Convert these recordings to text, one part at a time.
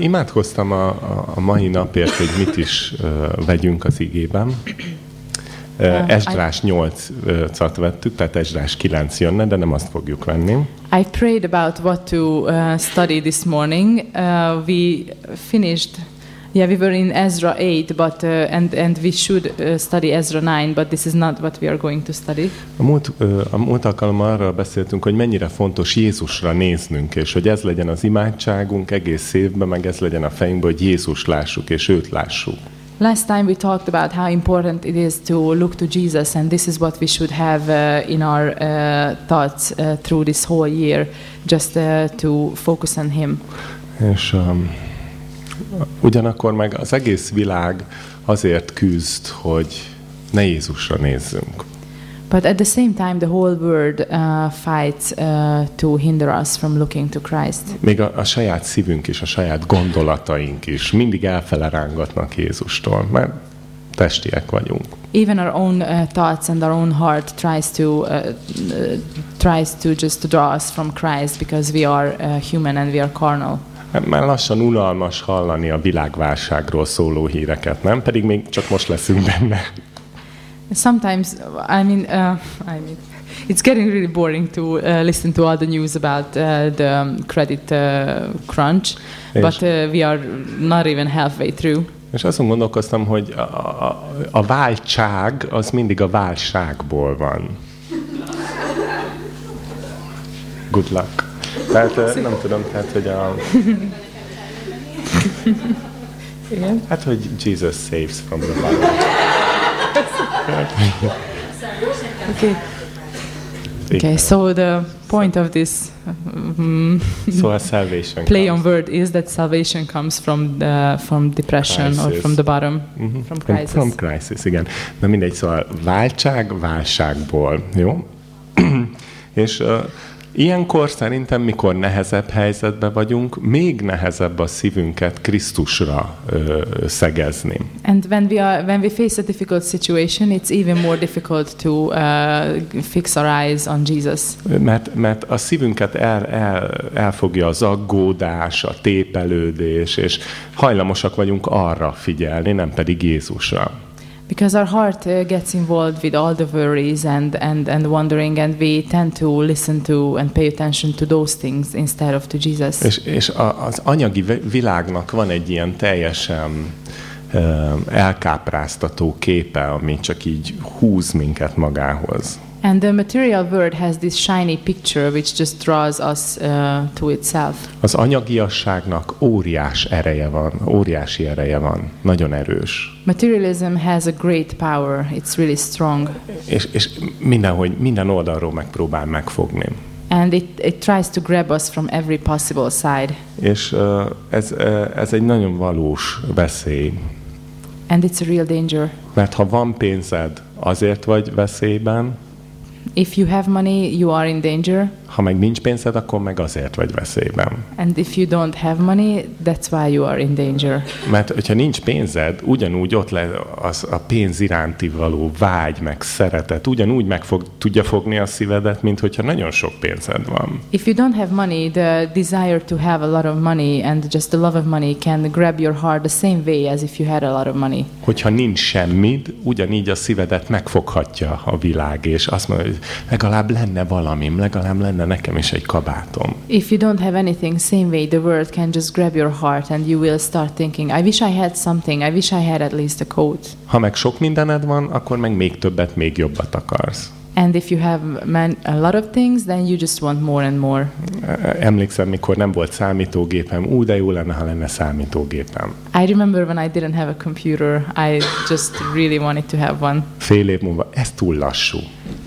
Imádkoztam a, a, mai napért, hogy mit is vegyünk az igében. Esdrás 8-at vettük, tehát Esdrás 9 jönne, de nem azt fogjuk venni. I prayed about what to uh, study this morning. Uh, we finished. Yeah, we were in Ezra 8, but uh, and and we should uh, study Ezra 9, but this is not what we are going to study. A múlt, ö, a múlt alkalommal arról beszéltünk, hogy mennyire fontos Jézusra néznünk, és hogy ez legyen az imádságunk egész évben, meg ez legyen a fejünkben, hogy Jézus lássuk, és őt lássuk. Last time we talked about how important it is to look to Jesus, and this is what we should have uh, in our uh, thoughts uh, through this whole year, just uh, to focus on Him. És um, ugyanakkor meg az egész világ azért küzd, hogy ne Jézusra nézzünk. But at the same time, the whole world uh, fights uh, to hinder us from looking to Christ. Még a, a saját szívünk is, a saját gondolataink is mindig elfele rángatnak Jézustól, mert testiek vagyunk. Even our own uh, thoughts and our own heart tries to uh, uh, tries to just to draw us from Christ because we are uh, human and we are carnal. Már lassan unalmas hallani a világválságról szóló híreket, nem? Pedig még csak most leszünk benne. Sometimes, I mean, uh, I mean, it's getting really boring to uh, listen to all the news about uh, the credit uh, crunch, Yes. but uh, we are not even halfway through. És azon gondolkoztam, hogy a, a, a váltság az mindig a válságból van. Good luck. Tehát nem tudom, tehát hogy a... Igen. Hát, hogy Jesus saves from the bottom. Okay. Okay. So the point of this um, Szóval salvation play comes. on word is that salvation comes from the, from depression or Crisis. from the bottom, Mhm. from From, crisis. from crisis, igen. Na mindegy, szóval váltság válságból, jó? És uh, ilyenkor szerintem, mikor nehezebb helyzetben vagyunk, még nehezebb a szívünket Krisztusra uh, szegezni. And when we are when we face a difficult situation, it's even more difficult to uh, fix our eyes on Jesus Mert, mert a szívünket el, el, elfogja az aggódás, a tépelődés, és hajlamosak vagyunk arra figyelni, nem pedig Jézusra. Because our heart uh, gets involved with all the worries and, and, and wondering, and we tend to listen to and pay attention to those things instead of to Jesus. És, és a, az anyagi vi- világnak van egy ilyen teljesen ö, elkápráztató képe, ami csak így húz minket magához. And the material world has this shiny picture which just draws us uh, to itself. Az anyagiasságnak óriás ereje van, óriási ereje van, nagyon erős. Materialism has a great power. It's really strong. És, és mindenhogy, minden oldalról megpróbál megfogni. And it, it tries to grab us from every possible side. És ö, ez, ö, ez egy nagyon valós veszély. And it's a real danger. Mert ha van pénzed, azért vagy veszélyben, If you have money, you are in danger. Ha meg nincs pénzed, akkor meg azért vagy veszélyben. And if you don't have money, that's why you are in danger. Mert hogyha nincs pénzed, ugyanúgy ott le az a pénz iránti való vágy, meg szeretet, ugyanúgy meg fog, tudja fogni a szívedet, mint hogyha nagyon sok pénzed van. If you don't have money, the desire to have a lot of money and just the love of money can grab your heart the same way as if you had a lot of money. Hogyha nincs semmid, ugyanígy a szívedet megfoghatja a világ, és azt mondja, hogy legalább lenne valamim, legalább lenne nekem is egy kabátom. If you don't have anything, same way the world can just grab your heart and you will start thinking, I wish I had something, I wish I had at least a coat. Ha meg sok mindened van, akkor meg még többet, még jobbat akarsz. And if you have man- a lot of things, then you just want more and more. Emlékszem, mikor nem volt számítógépem, ú, de jó lenne, ha lenne számítógépem. I remember when I didn't have a computer, I just really wanted to have one. Fél év múlva, ez túl lassú.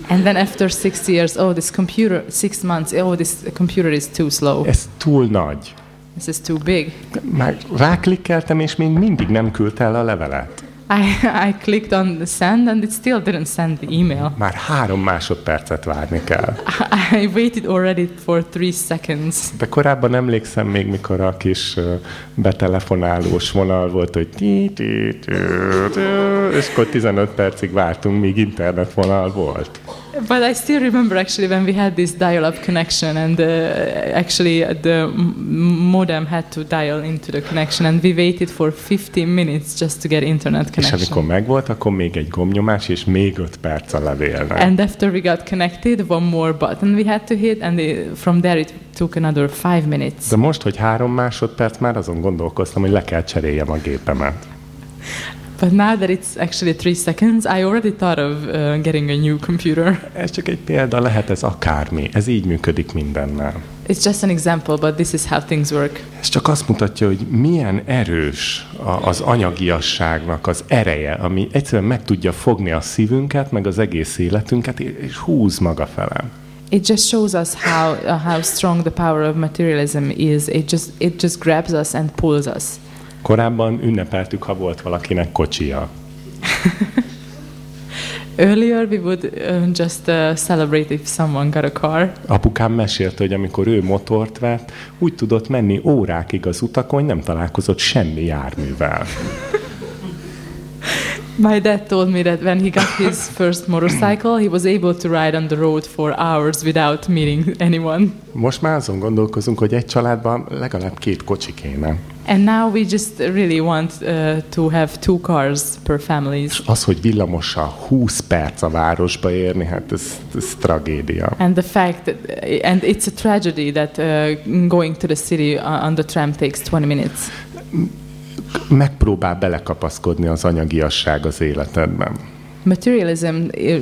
And then after six years, oh, this computer, six months, oh, this computer is too slow. Ez túl nagy. This is too big. Már ráklikkeltem, és még mindig nem küldte el a levelet. I, I clicked on the send and it still didn't send the email. Már három másodpercet várni kell. I waited already for three seconds. De korábban emlékszem még, mikor a kis betelefonálós vonal volt, hogy ti, ti, ti, ti, és akkor 15 percig vártunk, míg internetvonal volt. But I still remember actually when we had this dial-up connection, and uh, actually the modem had to dial into the connection, and we waited for 15 minutes just to get internet És amikor connection. megvolt, akkor még egy gombnyomás, és még öt perc a levélnek. And after we got connected, one more button we had to hit, and the, from there it took another five minutes. De most, hogy három másodperc, már azon gondolkoztam, hogy le kell cseréljem a gépemet. But now that it's actually three seconds, I already thought of uh, getting a new computer. Ez csak egy példa, lehet ez akármi. Ez így működik mindennel. It's just an example, but this is how things work. Ez csak azt mutatja, hogy milyen erős a- az anyagiasságnak az ereje, ami egyszerűen meg tudja fogni a szívünket, meg az egész életünket, és húz maga fele. It just shows us how uh, how strong the power of materialism is. It just it just grabs us and pulls us. Korábban ünnepeltük, ha volt valakinek kocsia. Earlier, we would uh, just uh, celebrate if someone got a car. Apukám mesélte, hogy amikor ő motort vett, úgy tudott menni órákig az utakon, hogy nem találkozott semmi járművel. My dad told me that when he got his first motorcycle, he was able to ride on the road for hours without meeting anyone. Most már azon gondolkozunk, hogy egy családban legalább két kocsi kéne. And now we just really want uh, to have two cars per families. Az, hogy villamossal 20 perc a városba érni, hát ez, ez tragédia. And the fact that, and it's a tragedy that uh, going to the city on the tram takes 20 minutes. Megpróbál belekapaszkodni az anyagiasság az életedben. Materialism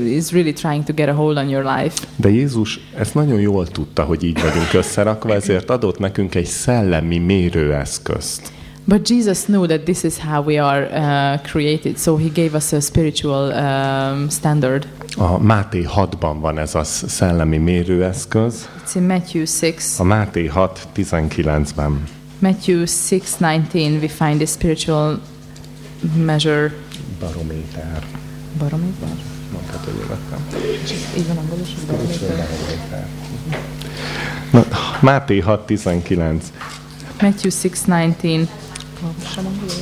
is really trying to get a hold on your life. De Jézus ezt nagyon jól tudta, hogy így vagyunk összerakva, ezért adott nekünk egy szellemi mérőeszközt. But Jesus knew that this is how we are uh, created, so he gave us a spiritual um, standard. A Máté 6-ban van ez a szellemi mérőeszköz, It's in Matthew 6. a Máté 6.19-ben. Matthew 6:19 we find the spiritual measure Barométer. barometer. Mondhatod, hogy vettem. Így van angolosan barometer. Na, Máté 6.19. Matthew 6:19. Olvassam angolul?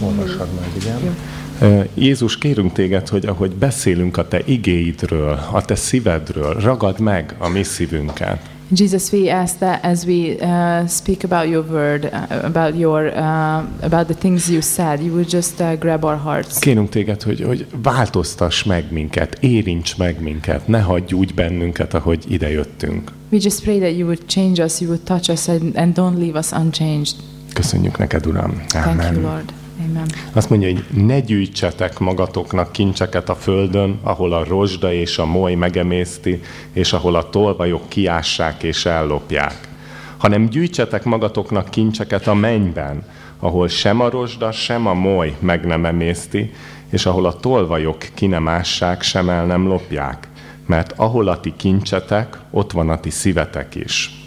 Angolul? Meg, igen. Jézus, kérünk téged, hogy ahogy beszélünk a te igéidről, a te szívedről, ragad meg a mi szívünket. Jesus, we ask that as we uh, speak about your word, uh, about your, uh, about the things you said, you would just uh, grab our hearts. Kérünk téged, hogy, hogy változtass meg minket, érints meg minket, ne hagyj úgy bennünket, ahogy ide jöttünk. We just pray that you would change us, you would touch us, and, and don't leave us unchanged. Köszönjük neked, Uram. Thank you, Lord. Amen. Azt mondja, hogy ne gyűjtsetek magatoknak kincseket a földön, ahol a rozsda és a moly megemészti, és ahol a tolvajok kiássák és ellopják, hanem gyűjtsetek magatoknak kincseket a mennyben, ahol sem a rozsda, sem a moly meg nem emészti, és ahol a tolvajok ki nem ássák, sem el nem lopják. Mert ahol a ti kincsetek, ott van a ti szívetek is.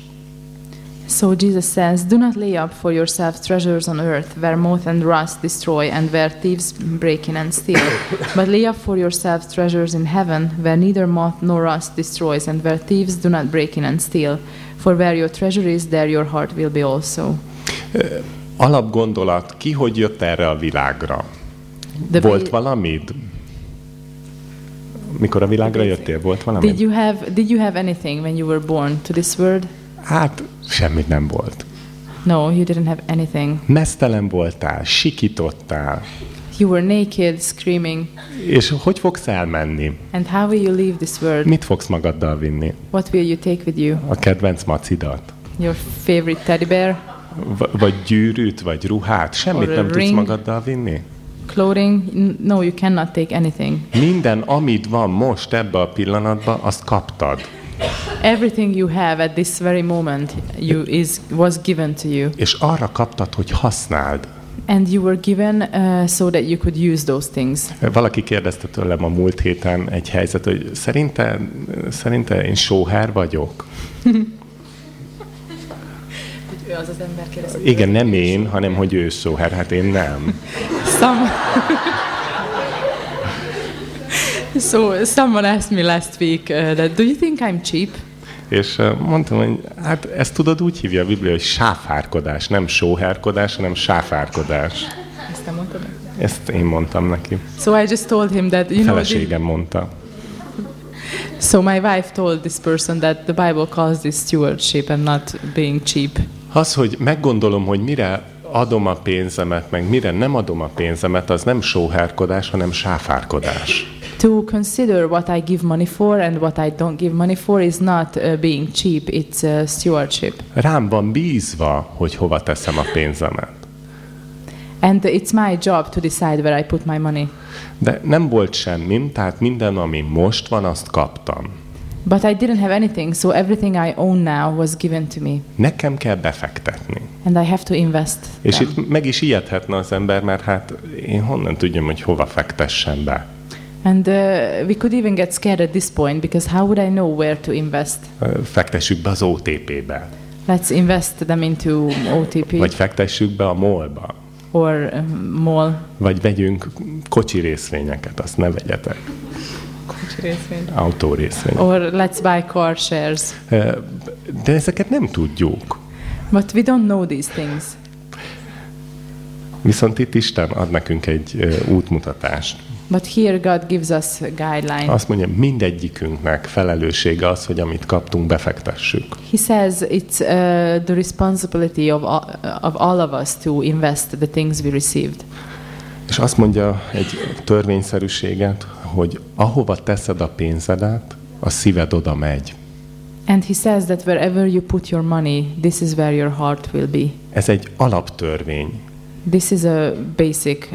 So Jesus says, Do not lay up for yourselves treasures on earth, where moth and rust destroy, and where thieves break in and steal. but lay up for yourselves treasures in heaven, where neither moth nor rust destroys, and where thieves do not break in and steal. For where your treasure is, there your heart will be also. Uh, alapgondolat, ki hogy jött erre a világra? The Volt valamid? Mikor a világra jöttél, volt valami? Did you have Did you have anything when you were born to this world? Hát semmit nem volt. No, you didn't have anything. Mesztelen voltál, sikítottál, You were naked, screaming. és hogy fogsz elmenni? And how will you leave this world? Mit fogsz magaddal vinni? What will you take with you? A kedvenc macidat? Your favorite teddy bear? V- vagy gyűrűt, vagy ruhát? Semmit nem tudsz ring. magaddal vinni? Clothing? No, you cannot take anything. Minden, amit van most ebbe a pillanatban, azt kaptad. Everything you have at this very moment you is was given to you, És arra kaptad, hogy használd. and you were given uh, so that you could use those things. Valaki kérdezte tőlem a múlt héten egy helyzet, hogy szerinte, szerinte én sóher vagyok? Az az ember kérdezte. Igen, nem én, hanem hogy ő sóher. Hát én nem. Some. So someone asked me last week uh, that do you think I'm cheap? És ö, mondtam, hogy hát ezt tudod úgy hívja a Biblia, hogy sáfárkodás, nem sóherkodás, hanem sáfárkodás. Ezt nem mondtad? Ezt én mondtam neki. So I just told him that you know. the- Feleségem mondta. So my wife told this person that the Bible calls this stewardship and not being cheap. Az, hogy meggondolom, hogy mire adom a pénzemet, meg mire nem adom a pénzemet, az nem sóhárkodás, hanem sáfárkodás. To consider what I give money for and what I don't give money for is not uh, being cheap, it's uh, stewardship. Rám van bízva, hogy hova teszem a pénzemet. And it's my job to decide where I put my money. De nem volt semmim, tehát minden, ami most van, azt kaptam. But I didn't have anything, so everything I own now was given to me. Nekem kell befektetni. And I have to invest. És them. itt meg is ijedhetne az ember, mert hát én honnan tudjam, hogy hova fektessem be. And uh, we could even get scared at this point because how would I know where to invest? Fektessük be az OTP-be, Let's invest them into OTP vagy fektessük be a MOL-ba, or um, mall. vagy vegyünk kocsi részvényeket, azt ne vegyetek, autó részvény. Or let's buy car shares. De ezeket nem tudjuk. But we don't know these things. Viszont itt Isten ad nekünk egy útmutatást. But here God gives us a guideline. Azt mondja, mindegyikünknek felelőssége az, hogy amit kaptunk, befektessük. He says it's uh, the responsibility of, all- of all of us to invest the things we received. És azt mondja egy törvényszerűséget, hogy ahova teszed a pénzedet, a szíved oda megy. And he says that wherever you put your money, this is where your heart will be. Ez egy alaptörvény. This is a basic.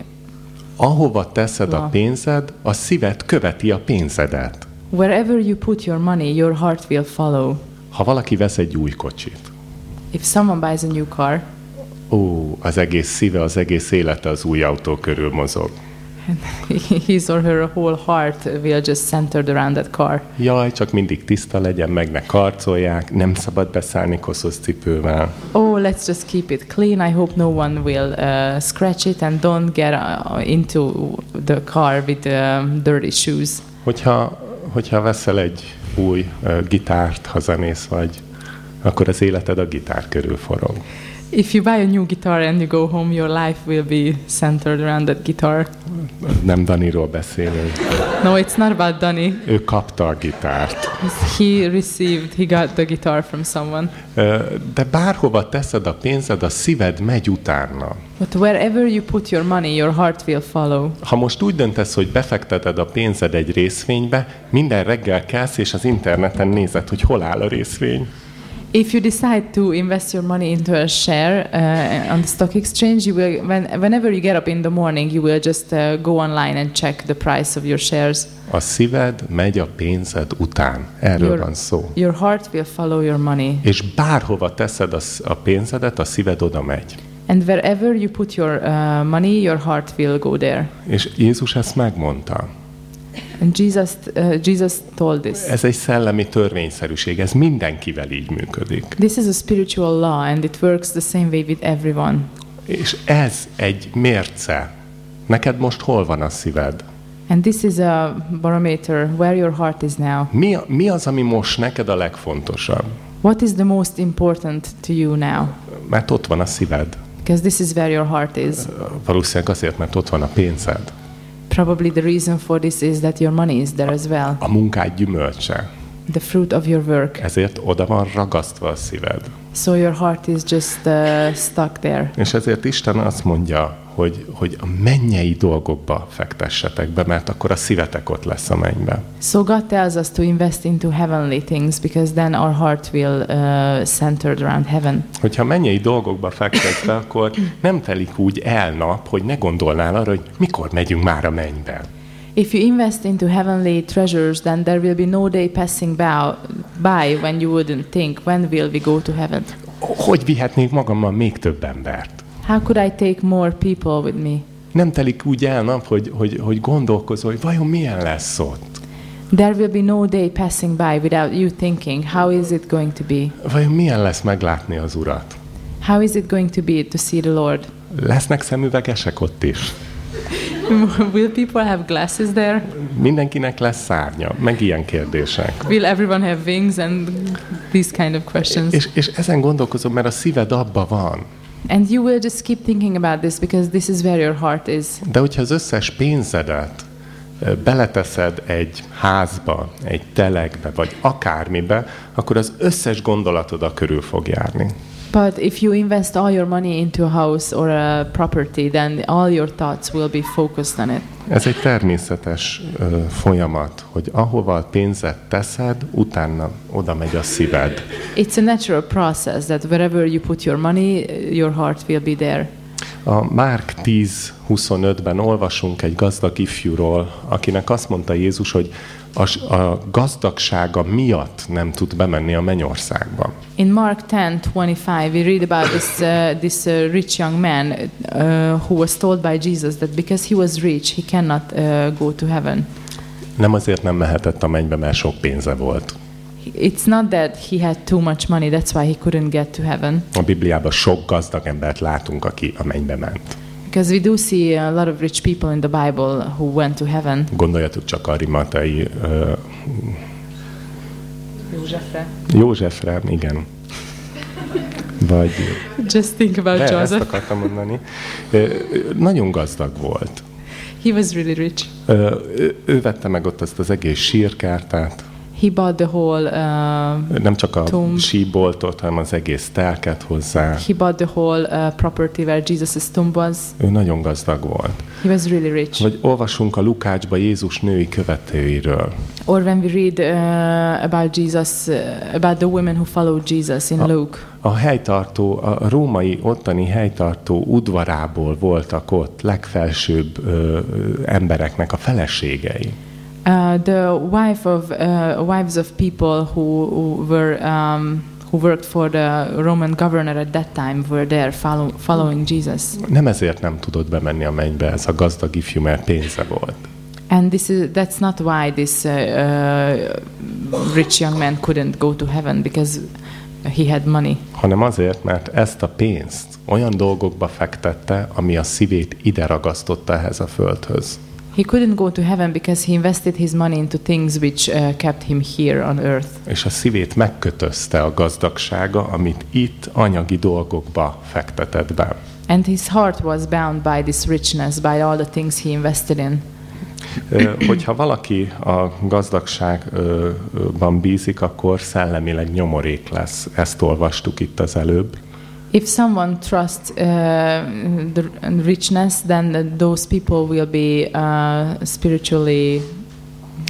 Ahova teszed a pénzed, a szíved követi a pénzedet. Wherever you put your money, your heart will follow. Ha valaki vesz egy új kocsit, If someone buys a new car, ó, az egész szíve, az egész élete az új autó körül mozog. his or her whole heart will just centered around that car. Jaj, csak mindig tiszta legyen, meg ne karcolják, nem szabad beszállni koszos cipővel. Oh, let's just keep it clean. I hope no one will uh, scratch it and don't get uh, into the car with um, dirty shoes. Hogyha, hogyha veszel egy új uh, gitárt, ha zenész vagy, akkor az életed a gitár körül forog. If you buy a new guitar and you go home, your life will be centered around that guitar. Nem Daniról beszélünk. No, it's not about Danny. Ő kapta a gitárt. He received, he got the guitar from someone. De bárhova teszed a pénzed, a szíved megy utána. But wherever you put your money, your heart will follow. Ha most úgy döntesz, hogy befekteted a pénzed egy részvénybe, minden reggel kelsz, és az interneten nézed, hogy hol áll a részvény. If you decide to invest your money into a share uh, on the stock exchange, you will, when, whenever you get up in the morning, you will just uh, go online and check the price of your shares. A szíved megy a pénzed után. Erről Your- van szó. Your heart will follow your money. És bárhova teszed a, a pénzedet, a szíved oda megy. And wherever you put your uh, money, your heart will go there. És Jézus ezt megmondta. And Jesus, uh, Jesus told this. Ez egy szellemi törvényszerűség, ez mindenkivel így működik. This is a spiritual law, and it works the same way with everyone. És ez egy mérce. Neked most hol van a szíved? And this is a barometer where your heart is now. Mi, mi az, ami most neked a legfontosabb? What is the most important to you now? Mert ott van a szíved. Because this is where your heart is. Valószínűleg azért, mert ott van a pénzed. Probably the reason for this is that your money is there as well, A munkád gyümölcse. the fruit of your work. Ezért oda van ragasztva a szíved. So your heart is just uh, stuck there. És ezért Isten azt mondja, hogy, hogy a mennyei dolgokba fektessetek be, mert akkor a szívetek ott lesz a mennybe. So God tells us to invest into heavenly things because then our heart will uh, centered around heaven. Hogyha mennyei dolgokba fektetsz be, akkor nem telik úgy el nap, hogy ne gondolnál arra, hogy mikor megyünk már a mennybe. If you invest into heavenly treasures, then there will be no day passing by, when you wouldn't think, when will we go to heaven? Hogy vihetnék magammal még több embert? How could I take more people with me? Nem telik úgy el nap, hogy, hogy, hogy gondolkozol, hogy vajon milyen lesz ott? There will be no day passing by without you thinking, how is it going to be? Vajon milyen lesz meglátni az Urat? How is it going to be to see the Lord? Lesznek szemüvegesek ott is? will people have glasses there? Mindenkinek lesz szárnya, meg ilyen kérdések. Will everyone have wings and these kind of questions? És, és ezen gondolkozom, mert a szíved abba van. And you will just keep thinking about this because this is where your heart is. De hogyha az összes pénzedet beleteszed egy házba, egy telegbe, vagy akármibe, akkor az összes gondolatod a körül fog járni. But if you invest all your money into a house or a property, then all your thoughts will be focused on it. Ez egy természetes ö, folyamat, hogy ahova a pénzet teszed, utána oda megy a szíved. It's a natural process that wherever you put your money, your heart will be there. A Márk 10.25-ben olvasunk egy gazdag ifjúról, akinek azt mondta Jézus, hogy a, a gazdagsága miatt nem tud bemenni a mennyországba. In Mark 10:25, we read about this uh, this uh, rich young man uh, who was told by Jesus that because he was rich, he cannot uh, go to heaven. Nem azért nem mehetett a mennybe, mert sok pénze volt. It's not that he had too much money, that's why he couldn't get to heaven. A Bibliában sok gazdag embert látunk, aki a mennybe ment. Because we do see a lot of rich people in the Bible who went to heaven. Gondoljatok csak a rimatai uh, Józsefre, igen. Vagy Just think about de, ezt Joseph. akartam mondani. Nagyon gazdag volt. He was really rich. Ő, ő vette meg ott azt az egész sírkártát, Bought the whole uh, nem csak a Tomb. síboltot, hanem az egész telket hozzá. he bought the whole uh, property where Jesus' tomb was. Ő nagyon gazdag volt. He was really rich. Vagy olvasunk a Lukácsba Jézus női követőiről. Or when we read uh, about Jesus, uh, about the women who followed Jesus in Ah. Luke. A helytartó, a római ottani helytartó udvarából voltak ott legfelsőbb ö, embereknek a feleségei. Uh, the wife of uh, wives of people who, who were um, who worked for the Roman governor at that time were there follow, following Jesus. Nem ezért nem tudott bemenni a mennybe ez a gazdag ifjú, mert pénze volt. And this is that's not why this uh, uh, rich young man couldn't go to heaven because he had money. hanem azért, mert ezt a pénzt olyan dolgokba fektette, ami a szívét ide ragasztotta ehhez a földhöz. He couldn't go to heaven because he invested his money into things which uh, kept him here on earth. És a szívét megkötözte a gazdagsága, amit itt anyagi dolgokba fektetett be. And his heart was bound by this richness, by all the things he invested in. Hogyha valaki a gazdagságban bízik, akkor szellemileg nyomorék lesz. Ezt olvastuk itt az előbb. If someone trusts uh, the richness, then those people will be uh, spiritually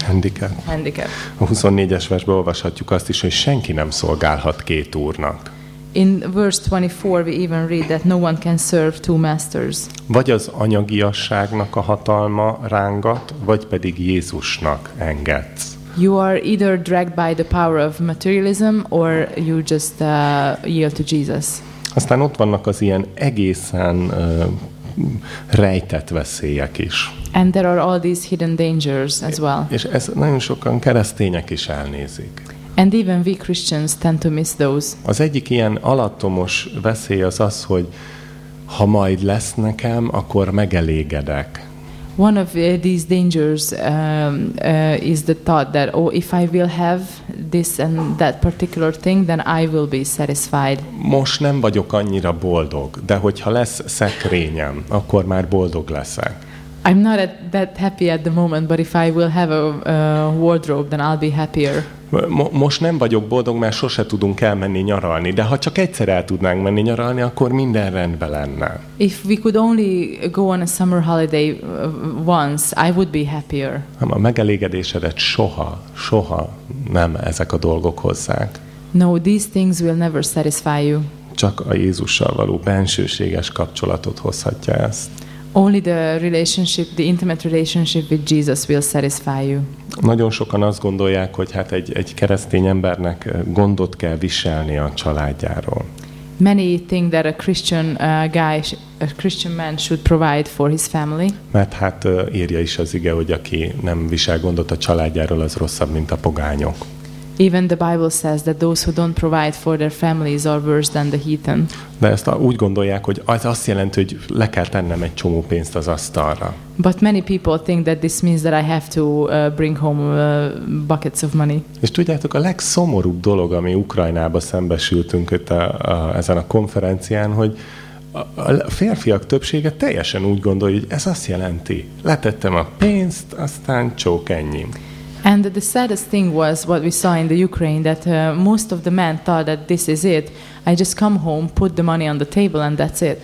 Handicap. handicapped. A 24-es versben olvashatjuk azt is, hogy senki nem szolgálhat két úrnak. In verse 24, we even read that no one can serve two masters. Vagy az anyagiasságnak a hatalma rángat, vagy pedig Jézusnak engedsz. You are either dragged by the power of materialism or you just uh, yield to Jesus. Aztán ott vannak az ilyen egészen rejtett veszélyek is. And there are all these hidden dangers as well. És ez nagyon sokan keresztények is elnézik. And even we Christians tend to miss those. Az egyik ilyen alattomos veszély az az, hogy ha majd lesz nekem, akkor megelégedek. One of uh, these dangers um, uh, is the thought that, oh, if I will have this and that particular thing, then I will be satisfied. Most nem vagyok annyira boldog, de hogyha lesz szekrényem, akkor már boldog leszek. I'm not at, that happy at the moment, but if I will have a uh, wardrobe, then I'll be happier. Mo- most nem vagyok boldog, mert sose tudunk elmenni nyaralni, de ha csak egyszer el tudnánk menni nyaralni, akkor minden rendben lenne. If we could only go on a summer holiday uh, once, I would be happier. Nem, a megelégedésedet soha, soha nem ezek a dolgok hozzák. No, these things will never satisfy you. Csak a Jézussal való bensőséges kapcsolatot hozhatja ezt. Only the relationship, the intimate relationship with Jesus will satisfy you. Nagyon sokan azt gondolják, hogy hát egy, egy keresztény embernek gondot kell viselni a családjáról. Many think that a Christian uh, guy, a Christian man should provide for his family Mert hát írja is az ige, hogy aki nem visel gondot a családjáról, az rosszabb, mint a pogányok. Even the Bible says that those who don't provide for their families are worse than the heathen. De ezt úgy gondolják, hogy az azt jelenti, hogy le kell tennem egy csomó pénzt az asztalra. But many people think that this means that I have to uh, bring home uh, buckets of money. És tudjátok, a legszomorúbb dolog, ami Ukrajnába szembesültünk itt a, a, ezen a konferencián, hogy a, a férfiak többsége teljesen úgy gondolja, hogy ez azt jelenti, letettem a pénzt, aztán csók ennyi. And the saddest thing was what we saw in the Ukraine that uh, most of the men thought that this is it. I just come home, put the money on the table, and that's it.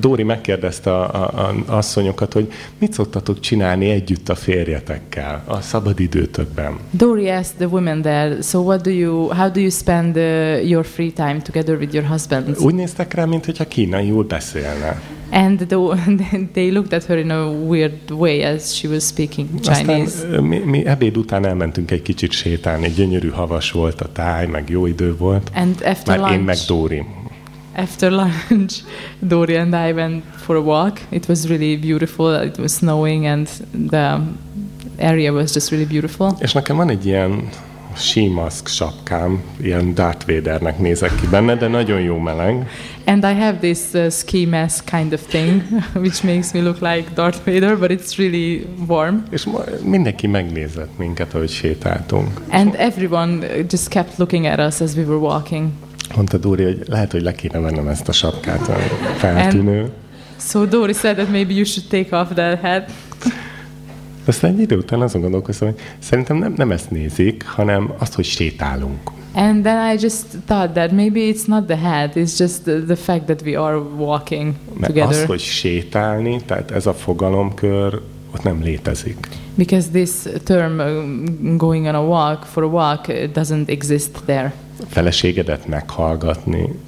Dóri megkérdezte a, a, a asszonyokat, hogy mit szoktatok csinálni együtt a férjetekkel a szabadidőtökben. Dory asked the women there, so what do you, how do you spend uh, your free time together with your husbands? Úgy néztek rá, mintha kínaiul beszélne. And the, they looked at her in a weird way as she was speaking Aztán Chinese. ö, mi, mi ebéd után elmentünk egy kicsit sétálni, gyönyörű havas volt a táj, meg jó idő volt. And after Már én meg lunch, Dóri. After lunch, Dory and I went for a walk. It was really beautiful. It was snowing, and the area was just really beautiful. És nekem van egy ilyen símaszk sapkám, ilyen Darth Vadernek nézek ki benne, de nagyon jó meleg. And I have this uh, ski mask kind of thing, which makes me look like Darth Vader, but it's really warm. És ma- mindenki megnézett minket, ahogy sétáltunk. And everyone uh, just kept looking at us as we were walking. Mondta Dóri, hogy lehet, hogy le kéne vennem ezt a sapkát, feltűnő. So Dory said that maybe you should take off that hat. Aztán egy idő után azon gondolkoztam, hogy szerintem nem, nem ezt nézik, hanem azt, hogy sétálunk. And then I just thought that maybe it's not the hat, it's just the, the fact that we are walking Mert together. az, hogy sétálni, tehát ez a fogalomkör, ott nem létezik. Because this term uh, going on a walk for a walk uh, doesn't exist there. Feleségedet meghallgatni,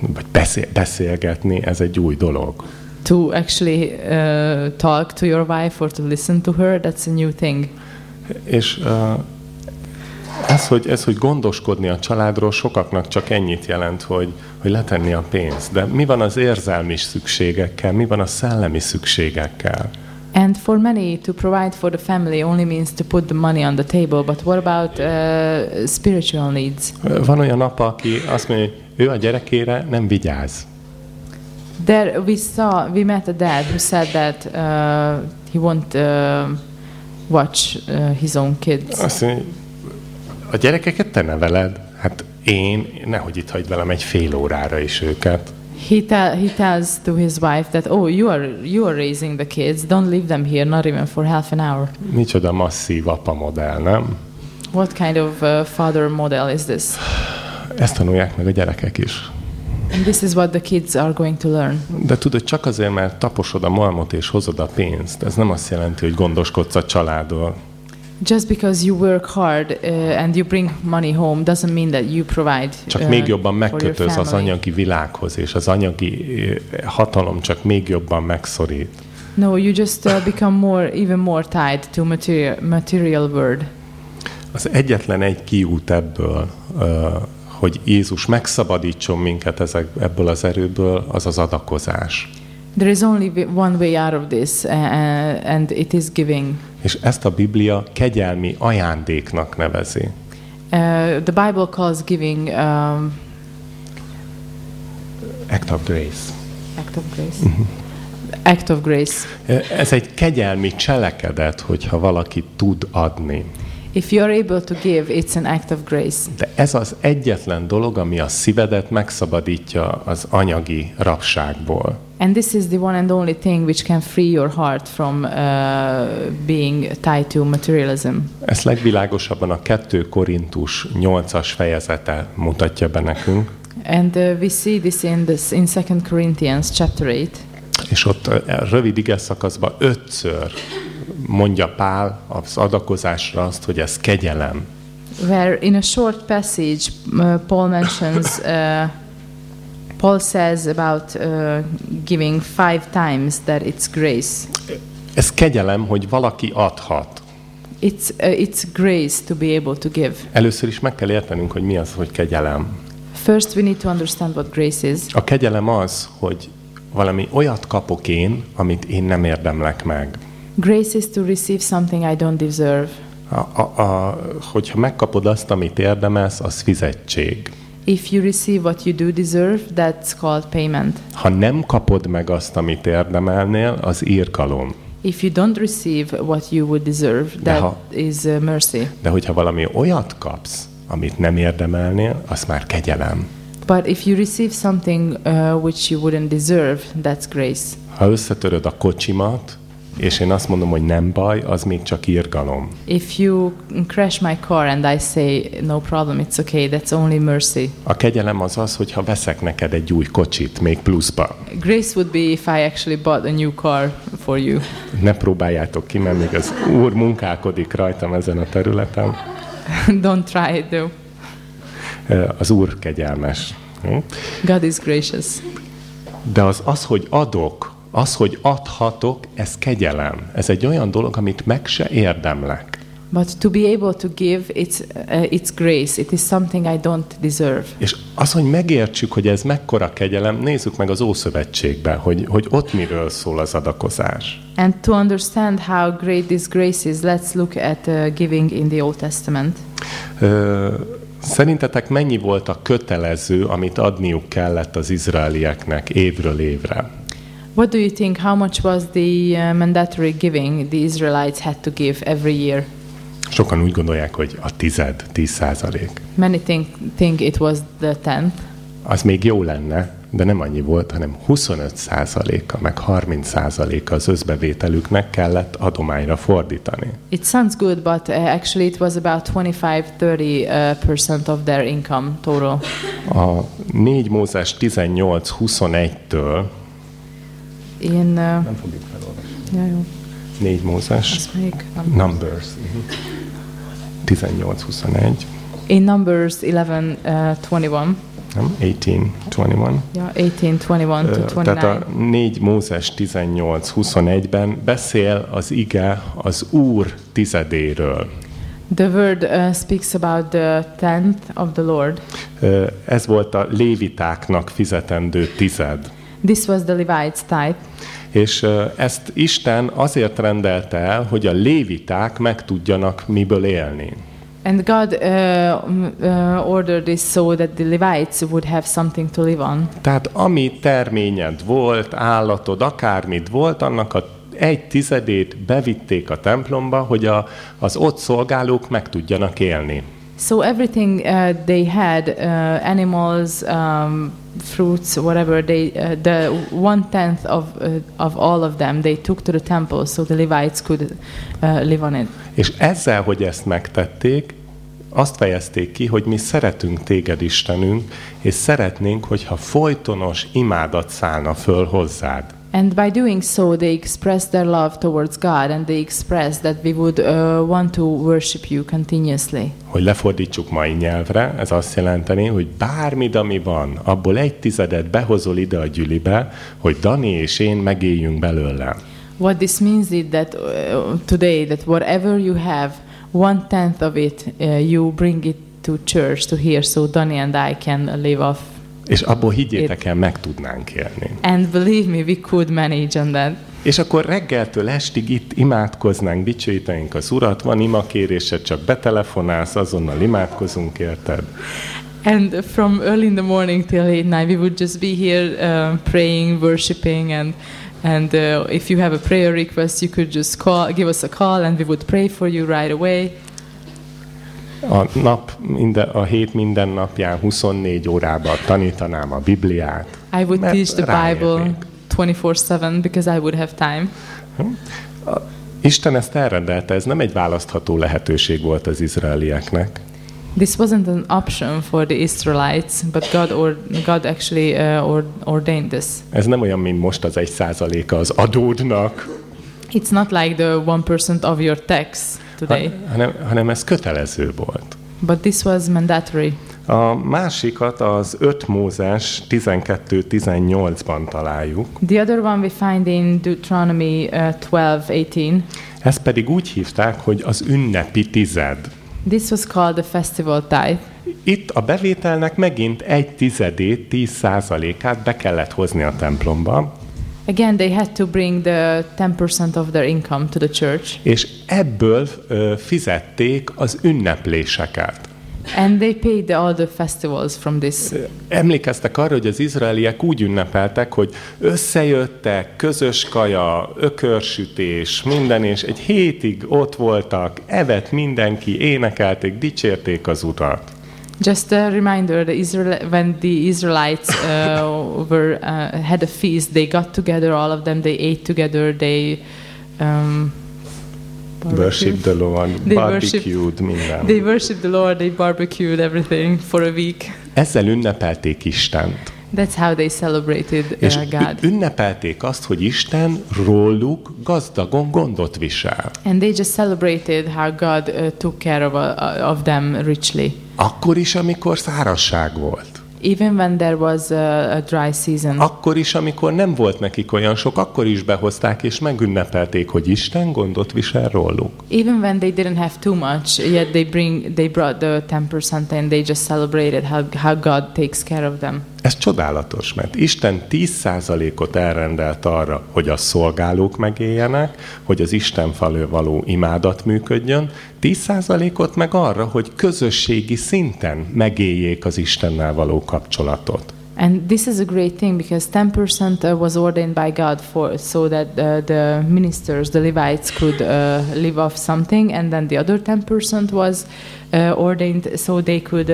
vagy beszél, beszélgetni, ez egy új dolog. To actually uh, talk to your wife or to listen to her, that's a new thing. És uh, ez hogy, ez, hogy gondoskodni a családról, sokaknak csak ennyit jelent, hogy, hogy letenni a pénzt. De mi van az érzelmi szükségekkel, mi van a szellemi szükségekkel? And for many, to provide for the family only means to put the money on the table. But what about uh, spiritual needs? Van olyan apa, aki azt mondja, hogy ő a gyerekére nem vigyáz. There we saw, we met a dad who said that uh, he won't uh, watch uh, his own kids. Azt mondja, a gyerekeket te neveled? Hát én, nehogy itt hagyd velem egy fél órára is őket. He, tell, he tells to his wife that, oh, you are, you are raising the kids, don't leave them here, not even for half an hour. Micsoda masszív apa modell, nem? What kind of uh, father model is this? Ezt tanulják meg a gyerekek is. And this is what the kids are going to learn. De tudod, csak azért, mert taposod a malmot és hozod a pénzt, ez nem azt jelenti, hogy gondoskodsz a családról. Just because you work hard uh, and you bring money home doesn't mean that you provide Csak uh, még jobban megkötöz az anyagi világhoz, és az anyagi eh, hatalom csak még jobban megszorít. No, you just uh, become more, even more tied to material, material world. Az egyetlen egy kiút ebből, ö, hogy Jézus megszabadítson minket ezek, ebből az erőből, az az adakozás. There is only one way out of this, uh, and it is giving. És ezt a Biblia kegyelmi ajándéknak nevezi. Uh, the Bible calls giving um, Act of grace. act of grace. Act of grace. Ez egy kegyelmi cselekedet, hogyha valaki tud adni. If you are able to give, it's an act of grace. De ez az egyetlen dolog, ami a szívedet megszabadítja az anyagi rabságból. And this is the one and only thing which can free your heart from uh, being tied to materialism. Ezt legvilágosabban a 2 Korintus 8-as fejezete mutatja be nekünk. And uh, we see this in this in Second Corinthians chapter 8. És ott a rövid ige szakaszban ötször mondja Pál az adakozásra azt, hogy ez kegyelem. where in a short passage uh, Paul mentions uh, Paul says about uh, giving five times that it's grace. Ez kegyelem, hogy valaki adhat. It's uh, it's grace to be able to give. Először is meg kell értenünk, hogy mi az, hogy kegyelem. First, we need to understand what grace is. A kegyelem az, hogy valami olyat kapok én, amit én nem érdemlek meg. Grace is to receive something I don't deserve. A, a, a, hogyha megkapod azt, amit érdemelsz, az fizetség. If you receive what you do deserve, that's called payment. Ha nem kapod meg azt, amit érdemelnél, az írkalom. If you don't receive what you would deserve, De that ha- is uh, mercy. De hogyha valami olyat kapsz, amit nem érdemelnél, az már kegyelem. But if you receive something uh, which you wouldn't deserve, that's grace. Ha összetöröd a kocsimat, és én azt mondom, hogy nem baj, az még csak irgalom. If you crash my car and I say no problem, it's okay, that's only mercy. A kegyelem az az, hogyha veszek neked egy új kocsit, még pluszba. Grace would be if I actually bought a new car for you. Ne próbáljátok ki, mert még az Úr munkálkodik rajtam ezen a területen. Don't try it though. Az Úr kegyelmes. Hm? God is gracious. De az, az, hogy adok, az, hogy adhatok, ez kegyelem. Ez egy olyan dolog, amit meg se érdemlek. But to be able to give, it's, uh, it's grace. It is something I don't deserve. És az, hogy megértsük, hogy ez mekkora kegyelem, nézzük meg az Ószövetségbe, hogy, hogy ott miről szól az adakozás. And to understand how great this grace is, let's look at uh, giving in the Old Testament. Ö, szerintetek mennyi volt a kötelező, amit adniuk kellett az izraelieknek évről évre? What do you think? How much was the uh, mandatory giving the Israelites had to give every year? Sokan úgy gondolják, hogy a tized, tíz százalék. Many think, think it was the tenth. Az még jó lenne, de nem annyi volt, hanem 25 százaléka, meg 30 százaléka az összbevételüknek kellett adományra fordítani. It sounds good, but uh, actually it was about 25-30 uh, percent of their income total. A 4 Mózes 18-21-től, In, uh, nem fogjuk felolvasni, ja, jó, 4 Mózes, azt melyik? Numbers, mhm. 18-21, In Numbers 11, uh, 21. nem? 18-21. Yeah, 18, 21 Ö, to Tehát 29. a 4 Mózes 18-21-ben beszél az ige az Úr tizedéről. The word uh, speaks about the tenth of the Lord. Ez volt a lévitáknak fizetendő tized. This was the Levites' tithe. És ezt Isten azért rendelte el, hogy a léviták meg tudjanak miből élni. And God uh, uh, ordered this so that the Levites would have something to live on. Tehát ami terményed volt, állatod, akármit volt, annak a egy tizedét bevitték a templomba, hogy a, az ott szolgálók meg tudjanak élni. So everything uh, they had, uh, animals, um, fruits, whatever, they, uh, the one tenth of, uh, of all of them, they took to the temple so the Levites could uh, live on it. És ezzel, hogy ezt megtették, azt fejezték ki, hogy mi szeretünk téged, Istenünk, és szeretnénk, hogyha folytonos imádat szállna föl hozzád. And by doing so, they expressed their love towards God and they expressed that we would uh, want to worship you continuously. Hogy lefordítsuk mai nyelvre, ez azt jelenteni, hogy bármit, ami van, abból egy tizedet behozol ide a gyülibe, hogy Dani és én megéljünk belőle. What this means is that uh, today, that whatever you have, one tenth of it, uh, you bring it to church to here, so Donny and I can live off. És abból higgyétek el, meg tudnánk élni. And believe me, we could manage on that. És akkor reggeltől estig itt imádkoznánk, dicsőítenénk az Urat, van imakérésed, csak betelefonálsz, azonnal imádkozunk, érted? And from early in the morning till late night, we would just be here uh, praying, worshiping, and and uh, if you have a prayer request, you could just call, give us a call, and we would pray for you right away. A nap, minden, a hét minden napján 24 órában tanítanám a Bibliát. I would teach the Bible ráérnénk. 24/7 because I would have time. Isten ezt elrendelte, ez nem egy választható lehetőség volt az izraelieknek. This wasn't an option for the Israelites, but God or God actually uh, or, ordained this. Ez nem olyan, mint most az egy százaléka az adódnak, It's not like the one percent of your tax today, ha- hanem, hanem ez kötelező volt. but this was mandatory. A másikat az 5 Mózes 12-18-ban találjuk. The other one we find in Deuteronomy uh, 12:18. Ezt pedig úgy hívták, hogy az ünnepi tized. This was called the festival tithe. Itt a bevételnek megint egy tizedét, 10 százalékát be kellett hozni a templomba, Again, they had to bring the 10% of their income to the church, és ebből ö, fizették az ünnepléseket. and they paid the, all the festivals from this. Emlékeztek arra, hogy az izraeliek úgy ünnepeltek, hogy összejöttek, közös kaja, ökörsütés, minden, és egy hétig ott voltak, evett mindenki, énekelték, dicsérték az urat. Just a reminder: the Israel when the Israelites uh, were uh, had a feast, they got together, all of them. They ate together. They um, Worship the Lord, They barbecued, minden. They worshipped the Lord. They barbecued everything for a week. Ezzel ünnepelték Istent. That's how they celebrated És uh, God. ü- ünnepelték azt, hogy Isten róluk gazdagon gondot visel. And they just celebrated how God uh, took care of, uh, of them richly. Akkor is, amikor szárazság volt. Even when there was a, a dry season. Akkor is, amikor nem volt nekik olyan sok, akkor is behozták és megünnepelték, hogy Isten gondot visel róluk. Even when they didn't have too much, yet they bring they brought the 10% and they just celebrated how, how God takes care of them. Ez csodálatos, mert Isten 10%-ot elrendelt arra, hogy a szolgálók megéljenek, hogy az Isten felől való imádat működjön, 10%-ot meg arra, hogy közösségi szinten megéljék az Istennel való kapcsolatot. And this is a great thing because 10% uh, was ordained by God for so that uh, the ministers, the Levites could uh, live off something, and then the other 10% was ordained so they could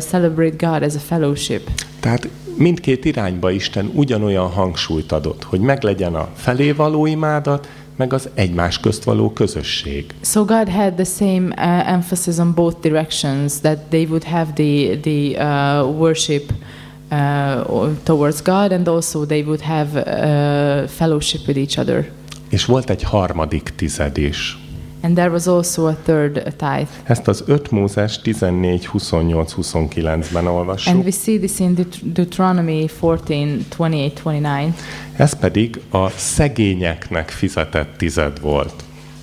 celebrate God as a fellowship. Tehát mindkét irányba Isten ugyanolyan hangsúlyt adott, hogy meglegyen a felé való imádat, meg az egymás közt való közösség. So God had the same uh, emphasis on both directions that they would have the the uh, worship uh, towards God, and also they would have uh, fellowship with each other. És volt egy harmadik tized is. And there was also a third tithe. Ezt az 5 Mózes 14, 28, 29-ben olvassuk. And we see this in Deut- Deuteronomy 14, 28, 29. Ez pedig a szegényeknek fizetett tized volt.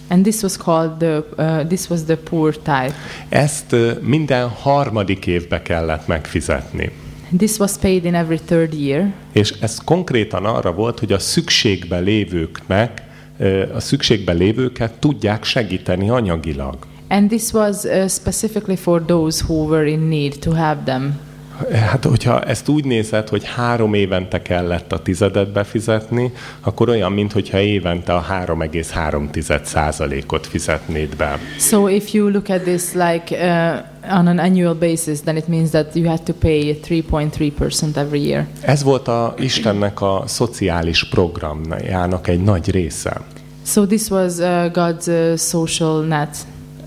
And this was called the, uh, this was the poor tithe. Ezt ö, minden harmadik évbe kellett megfizetni. This was paid in every third year. És ez konkrétan arra volt, hogy a szükségbe lévőknek, a szükségbe lévőket tudják segíteni anyagilag. And this was uh, specifically for those who were in need to have them. Hát, hogyha ezt úgy nézed, hogy három évente kellett a tizedet befizetni, akkor olyan, mintha évente a 3,3 százalékot fizetnéd be. So if you look at this like uh, on an annual basis, then it means that you had to pay 3.3% every year. Ez volt a Istennek a szociális programjának egy nagy része. So this was uh, God's uh, social net.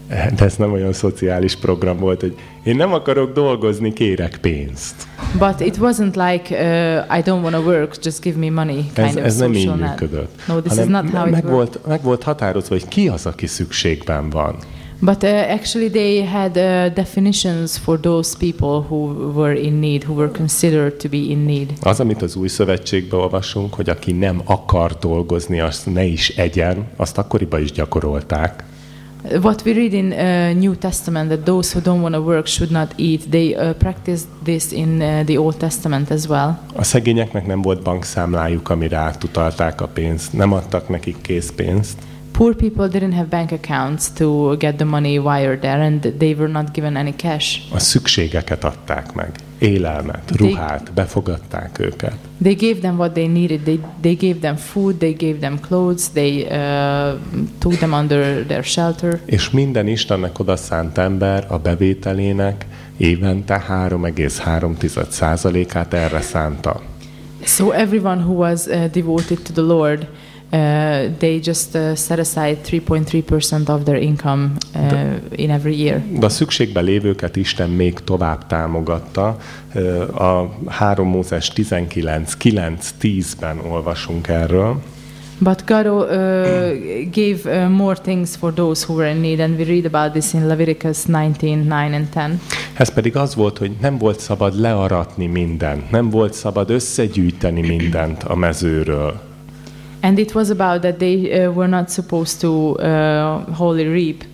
De ez nem olyan szociális program volt, hogy én nem akarok dolgozni, kérek pénzt. But it wasn't like uh, I don't want to work, just give me money kind Ez, of ez nem így működött. No, this is hanem not how it meg, worked. volt, meg volt határozva, hogy ki az, aki szükségben van. But uh, actually, they had uh, definitions for those people who were in need, who were considered to be in need. Az, amit az új szövetségben olvasunk, hogy aki nem akar dolgozni, azt ne is egyen, azt akkoriban is gyakorolták. What we read in uh, New Testament that those who don't want to work should not eat, they uh, practiced this in uh, the Old Testament as well. A szegényeknek nem volt bankszámlájuk, amire átutalták a pénzt, nem adtak nekik készpénzt. Poor people didn't have bank accounts to get the money wired there, and they were not given any cash. A szükségeket adták meg. Élelmet, ruhát, befogadták őket. They gave them what they needed. They, they gave them food, they gave them clothes, they uh, took them under their shelter. És minden Istennek odaszánt ember a bevételének évente 3,3%-át erre szánta. So everyone who was uh, devoted to the Lord, uh, they just uh, set aside 3.3% of their income uh, in every year. De a szükségbe lévőket Isten még tovább támogatta. Ö, A 3 Mózes 19, 9, 10-ben olvasunk erről. But God uh, gave uh, more things for those who were in need, and we read about this in Leviticus 19, 9 and 10. Ez pedig az volt, hogy nem volt szabad learatni mindent, nem volt szabad összegyűjteni mindent a mezőről. And it was about that they uh, were not supposed to uh, wholly reap,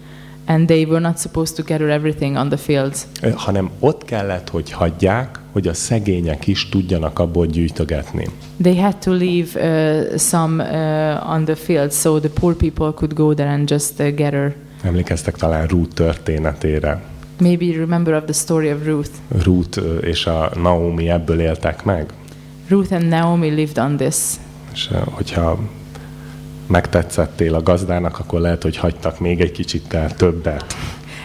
and they were not supposed to gather everything on the fields. Hanem ott kellett, hogy hagyják, hogy a szegények is tudjanak abból gyűjtögetni. They had to leave uh, some uh, on the fields so the poor people could go there and just uh, gather. Emlékeztek talán Ruth történetére. Maybe you remember of the story of Ruth. Ruth és a Naomi ebből éltek meg. Ruth and Naomi lived on this. És ö, hogyha megtetszettél a gazdának, akkor lehet, hogy hagytak még egy kicsit el többet.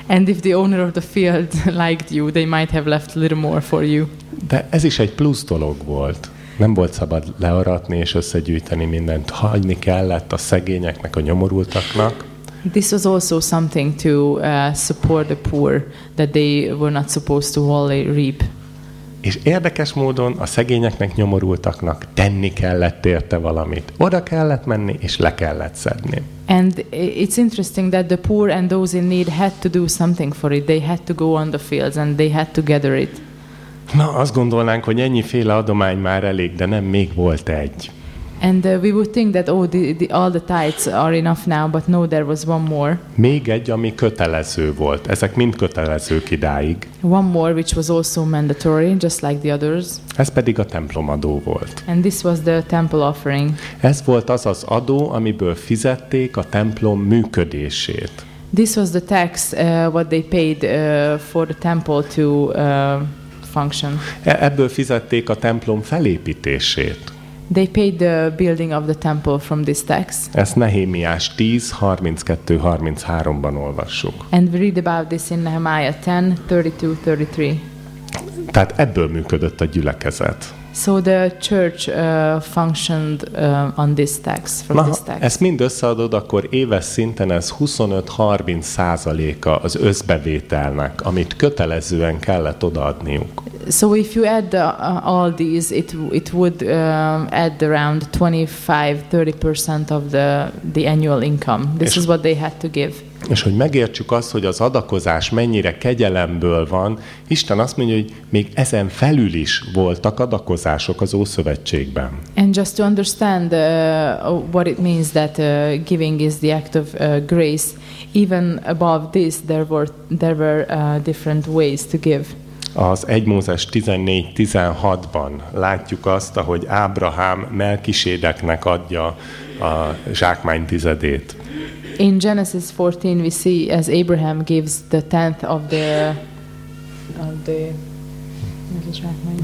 And if the owner of the field liked you, they might have left a little more for you. De ez is egy plusz dolog volt. Nem volt szabad learatni és összegyűjteni mindent. Hagyni kellett a szegényeknek, a nyomorultaknak. This was also something to uh, support the poor that they were not supposed to wholly reap. És érdekes módon a szegényeknek, nyomorultaknak tenni kellett érte valamit. Oda kellett menni, és le kellett szedni. And it's interesting that the poor and those in need had to do something for it. They had to go on the fields and they had to gather it. Na, azt gondolnánk, hogy ennyiféle adomány már elég, de nem, még volt egy. And uh, we would think that oh, the, the, all the tithes are enough now, but no, there was one more, Még egy, ami kötelező volt. Ezek mind kötelezők idáig. one more which was also mandatory, just like the others. Ez pedig a templomadó volt. And this was the temple offering. Ez volt az az adó, amiből fizették a templom működését. This was the tax uh, what they paid uh, for the temple to uh, function. E- Ebből fizették a templom felépítését. They paid the building of the temple from this tax. Ezt Nehémiás 10, 32-33-ban olvassuk. And we read about this in Nehemiah 10 32 33. Tehát ebből működött a gyülekezet. So the church uh, functioned uh, on this tax, from Na, this tax. ezt mind összeadod, akkor éves szinten ez 25-30 százaléka az összbevételnek, amit kötelezően kellett odaadniuk. So if you add the, uh, all these, it it would um, add around 25-30% of the the annual income. This És- is what they had to give. És hogy megértsük azt, hogy az adakozás mennyire kegyelemből van, Isten azt mondja, hogy még ezen felül is voltak adakozások az Ószövetségben. And just to understand uh, what it means that uh, giving is the act of uh, grace, even above this, there were there were uh, different ways to give. Az 1 Mózes 14-16-ban látjuk azt, ahogy Ábrahám Melkisédeknek adja a zsákmány tizedét. In Genesis 14, we see as Abraham gives the tenth of the of the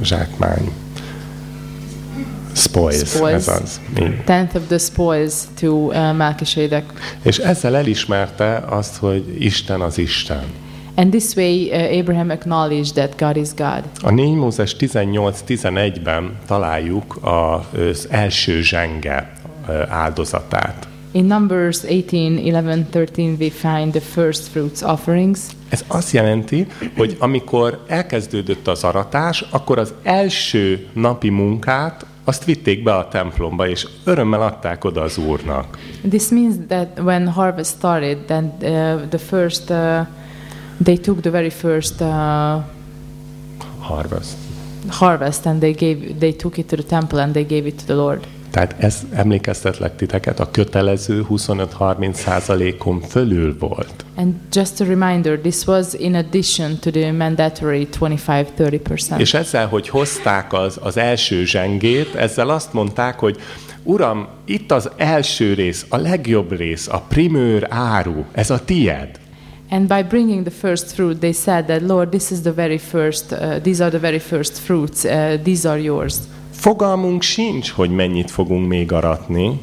Zsákmány. Spoils, Spoils. ez az. Így. tenth of the spoils to uh, Melchizedek. És ezzel elismerte azt, hogy Isten az Isten. And this way, uh, Abraham acknowledged that God is God. A 4 Mózes 18-11-ben találjuk az első zsenge ö, áldozatát. In Numbers 18, 11, 13, we find the first fruits offerings. Ez azt jelenti, hogy amikor elkezdődött az aratás, akkor az első napi munkát azt vitték be a templomba, és örömmel adták oda az úrnak. This means that when harvest started, then uh, the first uh, they took the very first uh, Harvest. harvest and they gave they took it to the temple and they gave it to the Lord. Tehát ez emlékeztetlek titeket, a kötelező 25-30 százalékon fölül volt. And just a reminder, this was in addition to the mandatory 25-30%. És ezzel, hogy hozták az, az első zsengét, ezzel azt mondták, hogy Uram, itt az első rész, a legjobb rész, a primőr áru, ez a tied. And by bringing the first fruit, they said that, Lord, this is the very first, uh, these are the very first fruits, uh, these are yours. Fogalmunk sincs, hogy mennyit fogunk még aratni,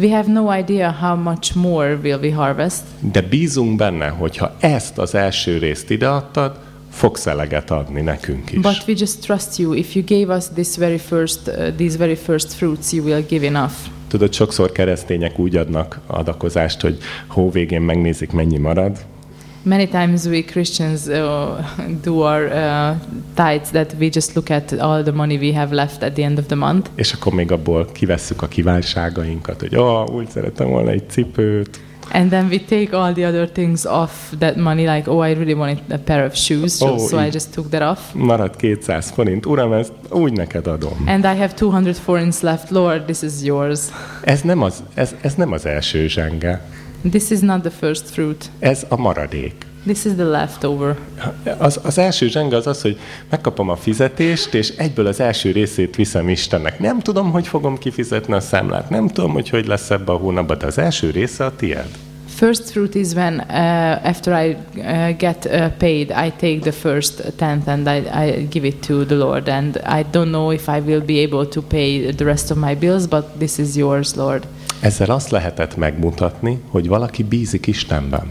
We have no idea how much more will we harvest, de bízunk benne, hogyha ezt az első részt ideadtad, fogsz eleget adni nekünk is. but we just trust you. If you gave us this very first, uh, these very first fruits, you will give enough. Tudod, sokszor keresztények úgy adnak adakozást, hogy hó végén megnézik, mennyi marad, Many times we Christians uh, do our uh, tithes that we just look at all the money we have left at the end of the month, és akkor még abból kivesszük a kívánságainkat, hogy oh, úgy szeretem volna egy cipőt, and then we take all the other things off that money, like oh, I really wanted a pair of shoes, so, Oh, so I just took that off. marad 200 forint, uram, ezt úgy neked adom. And I have 200 forints left, Lord, this is yours. Ez nem az, ez, ez nem az első zsenge, This is not the first fruit. ez a maradék. This is the leftover. Az, az első zsenge az az, hogy megkapom a fizetést, és egyből az első részét viszem Istennek. Nem tudom, hogy fogom kifizetni a számlát, nem tudom, hogy hogy lesz ebbe a hónapban, de az első része a tiéd. First fruit is when uh, after I uh, get uh, paid, I take the first tenth and I, I give it to the Lord. And I don't know if I will be able to pay the rest of my bills, but this is yours, Lord. Ezzel azt lehetett megmutatni, hogy valaki bízik Istenben.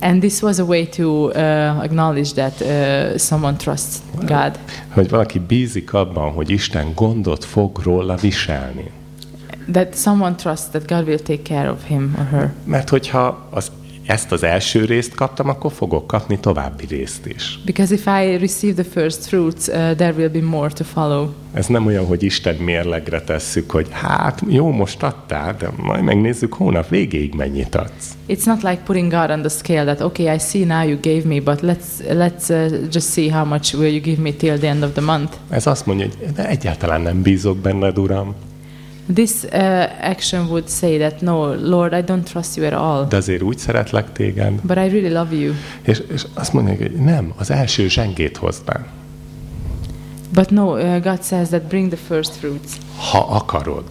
And this was a way to uh, acknowledge that uh, someone trusts God. Hogy valaki bízik abban, hogy Isten gondot fog róla viselni. That someone trusts that God will take care of him or her. Mert hogyha az, ezt az első részt kaptam, akkor fogok kapni további részt is. Because if I receive the first fruits, uh, there will be more to follow. Ez nem olyan, hogy Isten mérlegre tesszük, hogy hát jó, most adtál, de majd megnézzük hónap végéig mennyit adsz. It's not like putting God on the scale that okay, I see now you gave me, but let's let's uh, just see how much will you give me till the end of the month. Ez azt mondja, hogy de egyáltalán nem bízok benned, Uram, This uh, action would say that no, Lord, I don't trust you at all, de azért úgy szeretlek téged. but I really love you. És, és azt mondja, hogy nem, az első zsengét hozd be, But no, uh, God says that bring the first fruits ha akarod,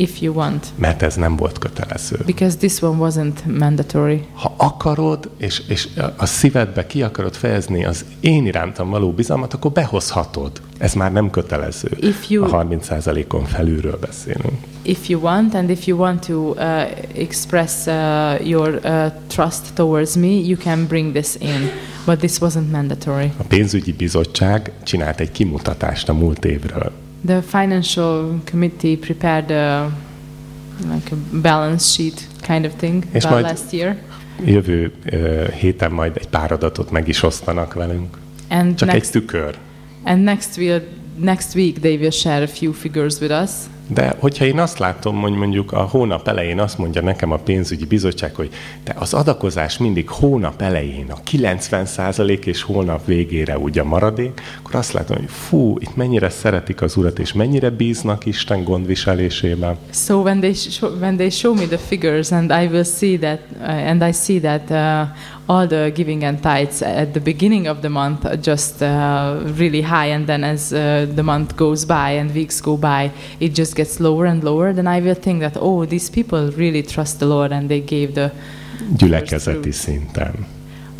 if you want, mert ez nem volt kötelező. because this one wasn't mandatory. Ha akarod, és, és a szívedbe ki akarod fejezni az én irántam való bizalmat, akkor behozhatod. Ez már nem kötelező. If you- A 30%-on felülről beszélünk. If you want, and if you want to uh, express uh, your uh, trust towards me, you can bring this in. But this wasn't mandatory. A pénzügyi bizottság csinált egy kimutatást a múlt évről. The financial committee prepared a like a balance sheet kind of thing És about last year. Jövő ö, héten majd egy pár adatot meg is osztanak velünk. And Csak next, egy tükör. and next, we'll, next week they will share a few figures with us. De hogyha én azt látom, hogy mondjuk a hónap elején azt mondja nekem a pénzügyi bizottság, hogy te az adakozás mindig hónap elején a 90% és hónap végére ugye maradék, akkor azt látom, hogy fú, itt mennyire szeretik az Urat, és mennyire bíznak Isten gondviselésében. So when they show, when they show me the figures, and I will see that, uh, and I see that uh, all the giving and tithes at the beginning of the month just uh, really high, and then as uh, the month goes by and weeks go by, it just gets lower and lower. Then I will think that oh, these people really trust the Lord, and they gave the Gyülekezeti szinten.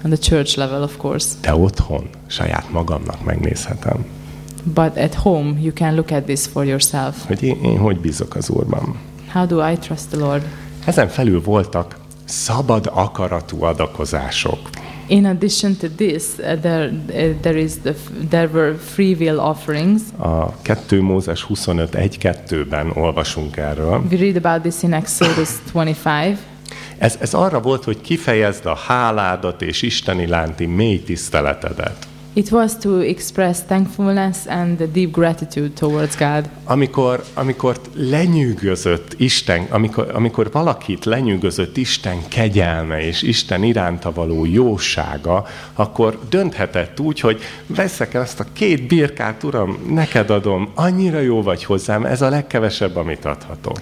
on the church level, of course. De otthon saját magamnak megnézhetem, But at home, you can look at this for yourself. hogy én, én hogy bízok az Úrban. How do I trust the Lord? Ezen felül voltak szabad akaratú adakozások. In addition to this, uh, there uh, there is the there were free will offerings. A 2 Mózes 25 1-2-ben olvasunk erről. We read about this in Exodus 25. Ez, ez arra volt, hogy kifejezd a háládat és Isten iránti mély tiszteletedet. It was to express thankfulness and the deep gratitude towards God. Amikor, amikor lenyűgözött Isten, amikor, amikor valakit lenyűgözött Isten kegyelme és Isten iránta való jósága, akkor dönthetett úgy, hogy veszek ezt a két birkát, Uram, neked adom, annyira jó vagy hozzám, ez a legkevesebb, amit adhatok.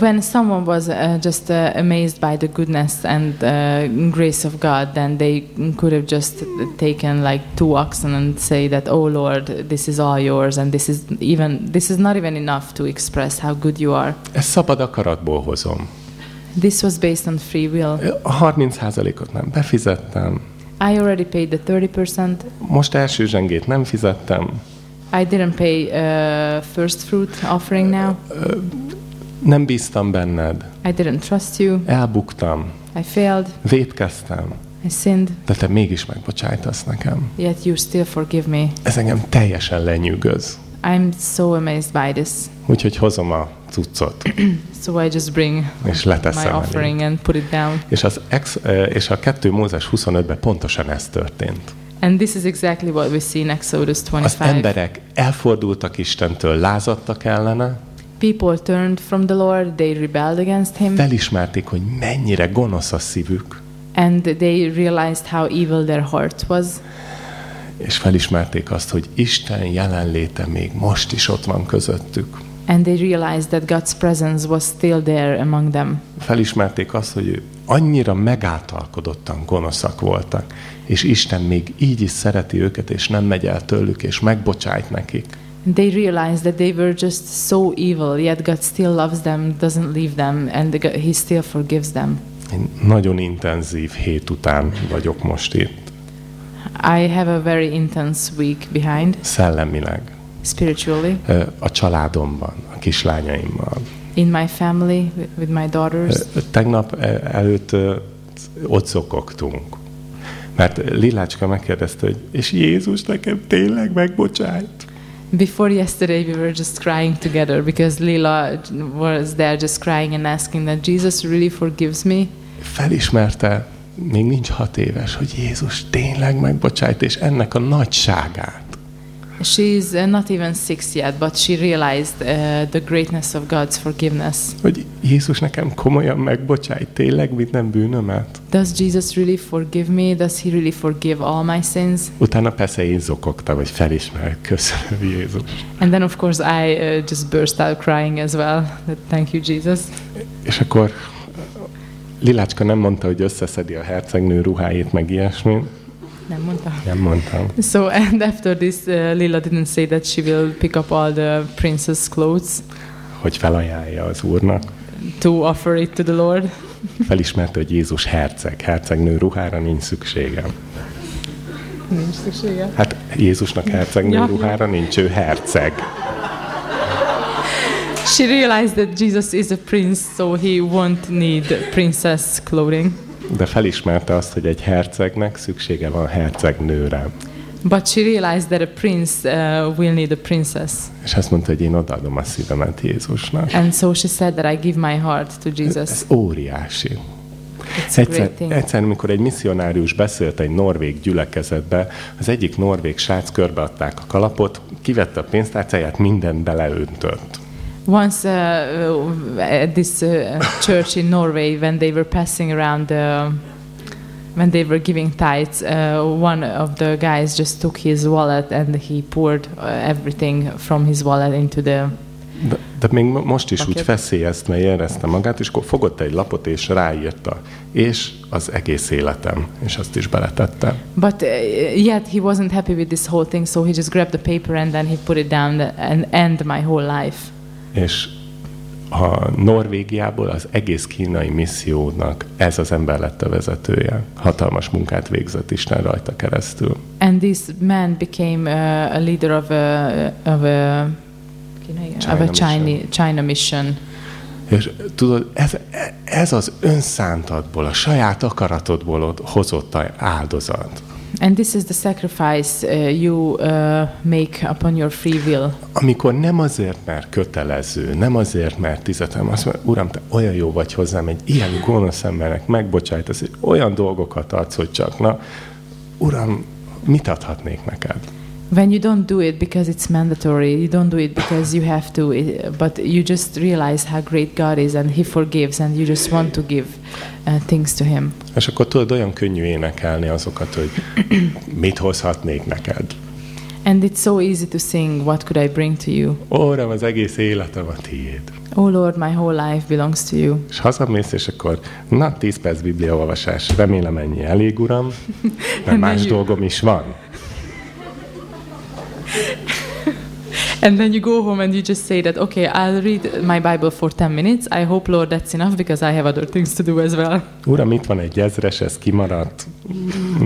When someone was uh, just uh, amazed by the goodness and uh, grace of God, then they could have just taken like two oxen and say that, "Oh Lord, this is all yours," and this is even this is not even enough to express how good you are. Ezt szabad akaratból hozom. This was based on free will. A 30%-ot nem befizettem, I already paid the thirty percent. most első zsengét nem fizettem, I didn't pay uh, first fruit offering now. Nem bíztam benned, I didn't trust you. elbuktam, I failed. védkeztem, I sinned. de te mégis megbocsájtasz nekem. Yet you still forgive me. Ez engem teljesen lenyűgöz. I'm so amazed by this. Úgyhogy hozom a cuccot, So I just bring és my leteszem elé. offering and put it down. És, az ex, eh, és a 2 Mózes 25-ben pontosan ez történt. And this is exactly what we see in Exodus Az 25. emberek elfordultak Istentől, lázadtak ellene, People turned from the Lord, they rebelled against him, felismerték, hogy mennyire gonosz a szívük, and they realized how evil their heart was. és felismerték azt, hogy Isten jelenléte még most is ott van közöttük. And they realized that God's presence was still there among them. Felismerték azt, hogy ő annyira megáltalkodottan gonoszak voltak, és Isten még így is szereti őket, és nem megy el tőlük, és megbocsájt nekik. They realized that they were just so evil, yet God still loves them, doesn't leave them, and He still forgives them. Én nagyon intenzív hét után vagyok most itt, I have a very intense week behind szellemileg, spiritually a családomban, a kislányaimmal. in my family with- my daughters. Tegnap ö, előtt ott zokogtunk. Mert Lilácska megkérdezte, hogy és Jézus nekem tényleg megbocsájt? Before yesterday, we were just crying together because Lila was there just crying and asking that Jesus really forgives me. Felismerte, még nincs hat éves, hogy Jézus tényleg megbocsájt, és ennek a nagyságát. She's uh, not even six yet, but she realized uh, the greatness of God's forgiveness. Hogy Jézus nekem komolyan megbocsájt tényleg minden bűnömet. Does Jesus really forgive me? Does he really forgive all my sins? Utána persze én zokogtam, hogy felismert, köszönöm Jézus. And then, of course, I uh, just burst out crying as well. Thank you, Jesus. És akkor Lilácska nem mondta, hogy összeszedi a hercegnő ruháit, meg ilyesmi. Nem mondta. Nem mondtam. So, and after this, uh, Lila didn't say that she will pick up all the princess clothes Hogy felajánlja az úrnak. to offer it to the Lord. Felismerte, hogy Jézus herceg. Hercegnő ruhára nincs szükségem. Nincs szüksége. Hát Jézusnak hercegnő Ja. ruhára nincs, ő herceg. She realized that Jesus is a prince, so he won't need princess clothing. De felismerte azt, hogy egy hercegnek szüksége van hercegnőre. But she realized that a prince uh, will need a princess. És azt mondta, hogy én odaadom a szívemet Jézusnak. And so she said that I give my heart to Ez Jesus. óriási. It's Egyszer, egyszer, amikor egy misszionárius beszélt egy norvég gyülekezetbe, az egyik norvég srác körbeadták a kalapot, kivette a pénztárcáját, mindent beleöntött. Once uh, uh, at this uh, church in Norway, when they were passing around, the, when they were giving tithes, uh, one of the guys just took his wallet and he poured uh, everything from his wallet into the. De, de még mo- most is úgy Oké. feszélyeztve érezte magát, és akkor fogott egy lapot, és ráírta. És az egész életem. És azt is beletette. But uh, yet he wasn't happy with this whole thing, so he just grabbed the paper and then he put it down and end my whole life. És a Norvégiából az egész kínai missziónak ez az ember lett a vezetője. Hatalmas munkát végzett Isten rajta keresztül. And this man became uh, a leader of a of a China of a mission. China China mission. És tudod, ez, ez az önszántadból, a saját akaratodból od- hozott áldozat. And this is the sacrifice uh, you uh, make upon your free will. Amikor nem azért, mert kötelező, nem azért, mert tizetem, azt mondja, Uram, te olyan jó vagy hozzám, egy ilyen gonosz embernek megbocsájtasz, hogy olyan dolgokat adsz, hogy csak, na, Uram, mit adhatnék neked? When you don't do it because it's mandatory, you don't do it because you have to, it, but you just realize how great God is and He forgives, and you just want to give uh, things to Him. És akkor tudod, olyan könnyű énekelni azokat, hogy mit hozhatnék neked. And it's so easy to sing, What could I bring to you? Ó, Uram, az egész életem a tiéd. Oh Lord, my whole life belongs to you. És hazamész, és akkor, na, 10 perc bibliaolvasás, remélem ennyi elég, Uram, mert más dolgom is van. And then you go home and you just say that, okay, I'll read my Bible for 10 minutes. I hope, Lord, that's enough because I have other things to do as well. Uram, itt van egy ezres, ez kimaradt,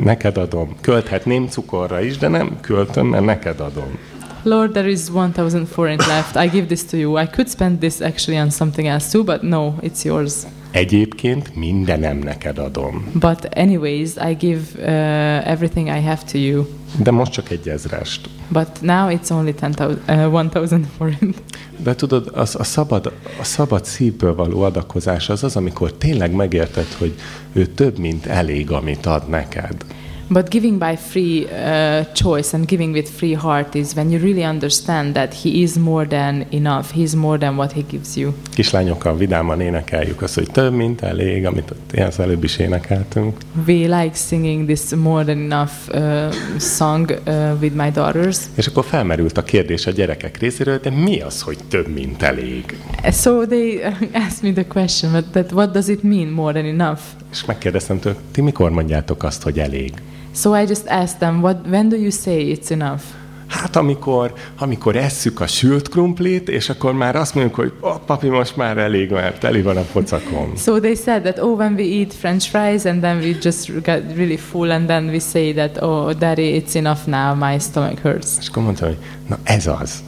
neked adom. Költhetném cukorra is, de nem költöm, mert neked adom. Lord, there is 1000 forint left. I give this to you. I could spend this actually on something else too, but no, it's yours. Egyébként mindenem neked adom. But, anyways, I give uh, everything I have to you. De most csak egy ezrest. But now it's only 10,000 uh, 1000 forint. De tudod, az, a, szabad, a szabad szívből való adakozás az az, amikor tényleg megérted, hogy ő több, mint elég, amit ad neked. But giving by free uh, choice and giving with free heart is when you really understand that He is more than enough. He is more than what He gives you. Kislányokkal vidáman énekeljük azt, hogy több, mint elég, amit az előbb is énekeltünk. We like singing this more than enough uh, song uh, with my daughters. És akkor felmerült a kérdés a gyerekek részéről, de mi az, hogy több, mint elég? So they asked me the question, but that what does it mean more than enough? És megkérdeztem tőlük, ti mikor mondjátok azt, hogy elég? So I just asked them, what, when do you say it's enough? Hát amikor, amikor esszük a sült krumplit, és akkor már azt mondjuk, hogy oh, papi, most már elég, mert teli van a pocakom. So they said that, oh, when we eat French fries and then we just get really full and then we say that, oh, daddy, it's enough now, my stomach hurts. És akkor mondtam, hogy na ez az.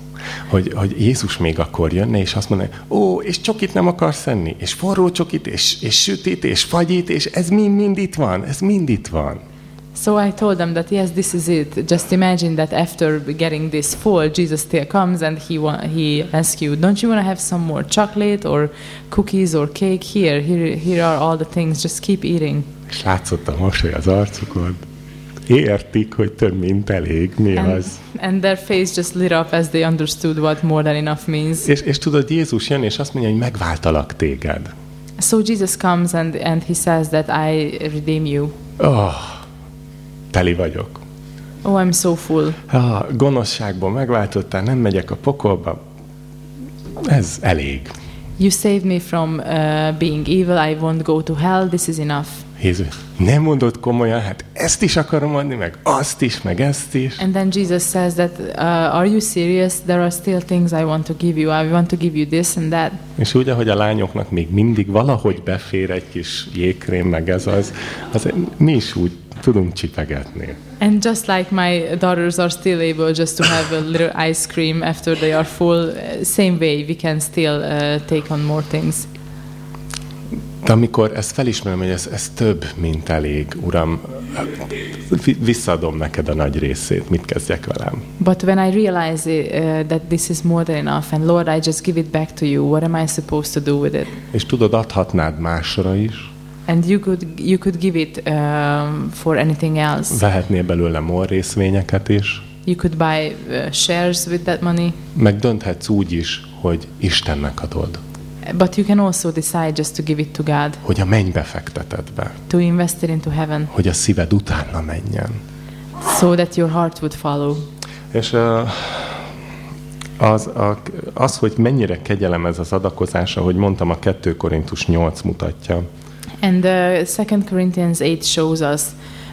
Hogy, hogy Jézus még akkor jönne, és azt mondaná, ó, és csokit nem akarsz enni, és forró csokit, és, és sütit, és fagyit, és ez mind, mind itt van, ez mind itt van. So I told them that yes, this is it. Just imagine that after getting this full, Jesus still comes and he wa- he asks you, "Don't you want to have some more chocolate or cookies or cake? Here, here, here are all the things. Just keep eating." És látszott a mosoly az arcukon. Értik, hogy több, mint elég. Mi And, az? and their face just lit up as they understood what more than enough means. És, és tudod, Jézus jön, és azt mondja, hogy megváltalak téged. So Jesus comes and and he says that I redeem you. Oh, teli vagyok. Oh, I'm so full. Ah, gonoszságból megváltottál, nem megyek a pokolba. Ez elég. You saved me from uh, being evil. I won't go to hell. This is enough. Jézus, nem mondod komolyan, hát ezt is akarom adni, meg azt is, meg ezt is. And then Jesus says that, uh, Are you serious? There are still things I want to give you. I want to give you this and that. És úgy, ahogy a lányoknak még mindig valahogy befér egy kis jégkrém, meg ez az, az mi is úgy tudunk csipegetni. And just like my daughters are still able just to have a little ice cream after they are full, uh, same way we can still uh, take on more things. De amikor ezt felismerem, hogy ez, ez több, mint elég, Uram, vi- visszaadom neked a nagy részét, mit kezdjek velem? But when I realize it, uh, that this is more than enough, and Lord, I just give it back to you, what am I supposed to do with it? És tudod, adhatnád másra is, And you could you could give it um, for anything else. vehetnél belőle mor részvényeket is, You could buy uh, shares with that money, meg dönthetsz úgy is, hogy Istennek adod, but you can also decide just to give it to God, hogy a mennybe fekteted be, to invest it into heaven, hogy a szíved utána menjen. so that your heart would follow. És ö, az, a, az, hogy mennyire kegyelem ez az adakozás, ahogy mondtam, a 2 Korintus 8 mutatja. And uh, Second Corinthians eight shows us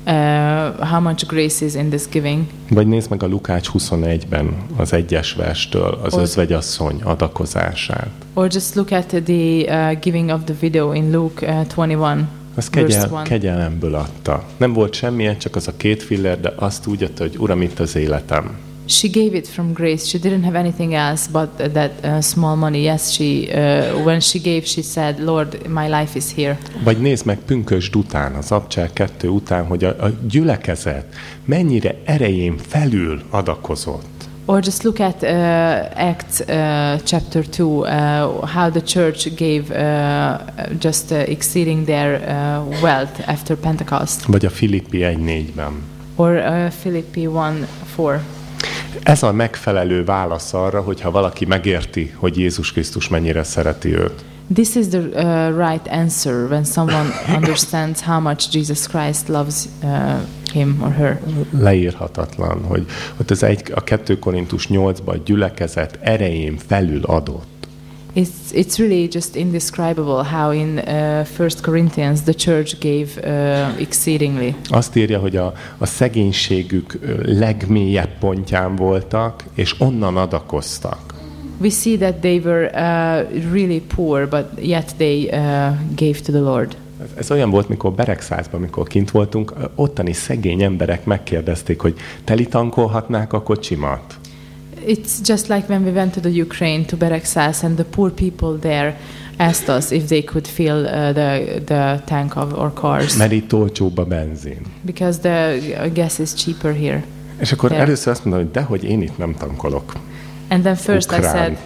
uh, how much grace is in this giving. Vagy nézd meg a Lukács 21-ben az egyes verstől az Or- özvegyasszony adakozását. Or just look at the uh, giving of the video in Luke uh, 21, Az verse kegyel, 1. kegyelemből adta. Nem volt semmilyen, csak az a két fillér, de azt úgy adta, hogy Uram, itt az életem. She gave it from grace. She didn't have anything else but that uh, small money. Yes, she uh, when she gave, she said, "Lord, my life is here." Vagy nézd meg Pünkösd után, az Abcsel 2 után, hogy a, a gyülekezet mennyire erején felül adakozott. Or just look at uh, Acts uh, chapter 2, uh, how the church gave uh, just uh, exceeding their uh, wealth after Pentecost. Vagy a Filippi 1.4-ben. Or uh, Philippi 1 4. Ez a megfelelő válasz arra, hogyha valaki megérti, hogy Jézus Krisztus mennyire szereti őt. This is the uh, right answer when someone understands how much Jesus Christ loves uh, him or her. Leírhatatlan, hogy ott az egy, a 2 Korintus 8-ban a gyülekezet erején felül adott. It's, it's really just indescribable how in uh, First Corinthians the church gave uh, exceedingly. Azt írja, hogy a, a szegénységük legmélyebb pontján voltak, és onnan adakoztak. We see that they were uh, really poor, but yet they uh, gave to the Lord. Ez, ez olyan volt, mikor Beregszázban, amikor kint voltunk, ottani szegény emberek megkérdezték, hogy telitankolhatnák a kocsimat. It's just like when we went to the Ukraine, to Bereksás, and the poor people there asked us if they could fill uh, the, the tank of our cars Mert itt olcsóbb a benzin. because the uh, gas is cheaper here. És akkor Yeah. először azt mondom, hogy dehogy én itt nem tankolok. And then first I Ukrán. said,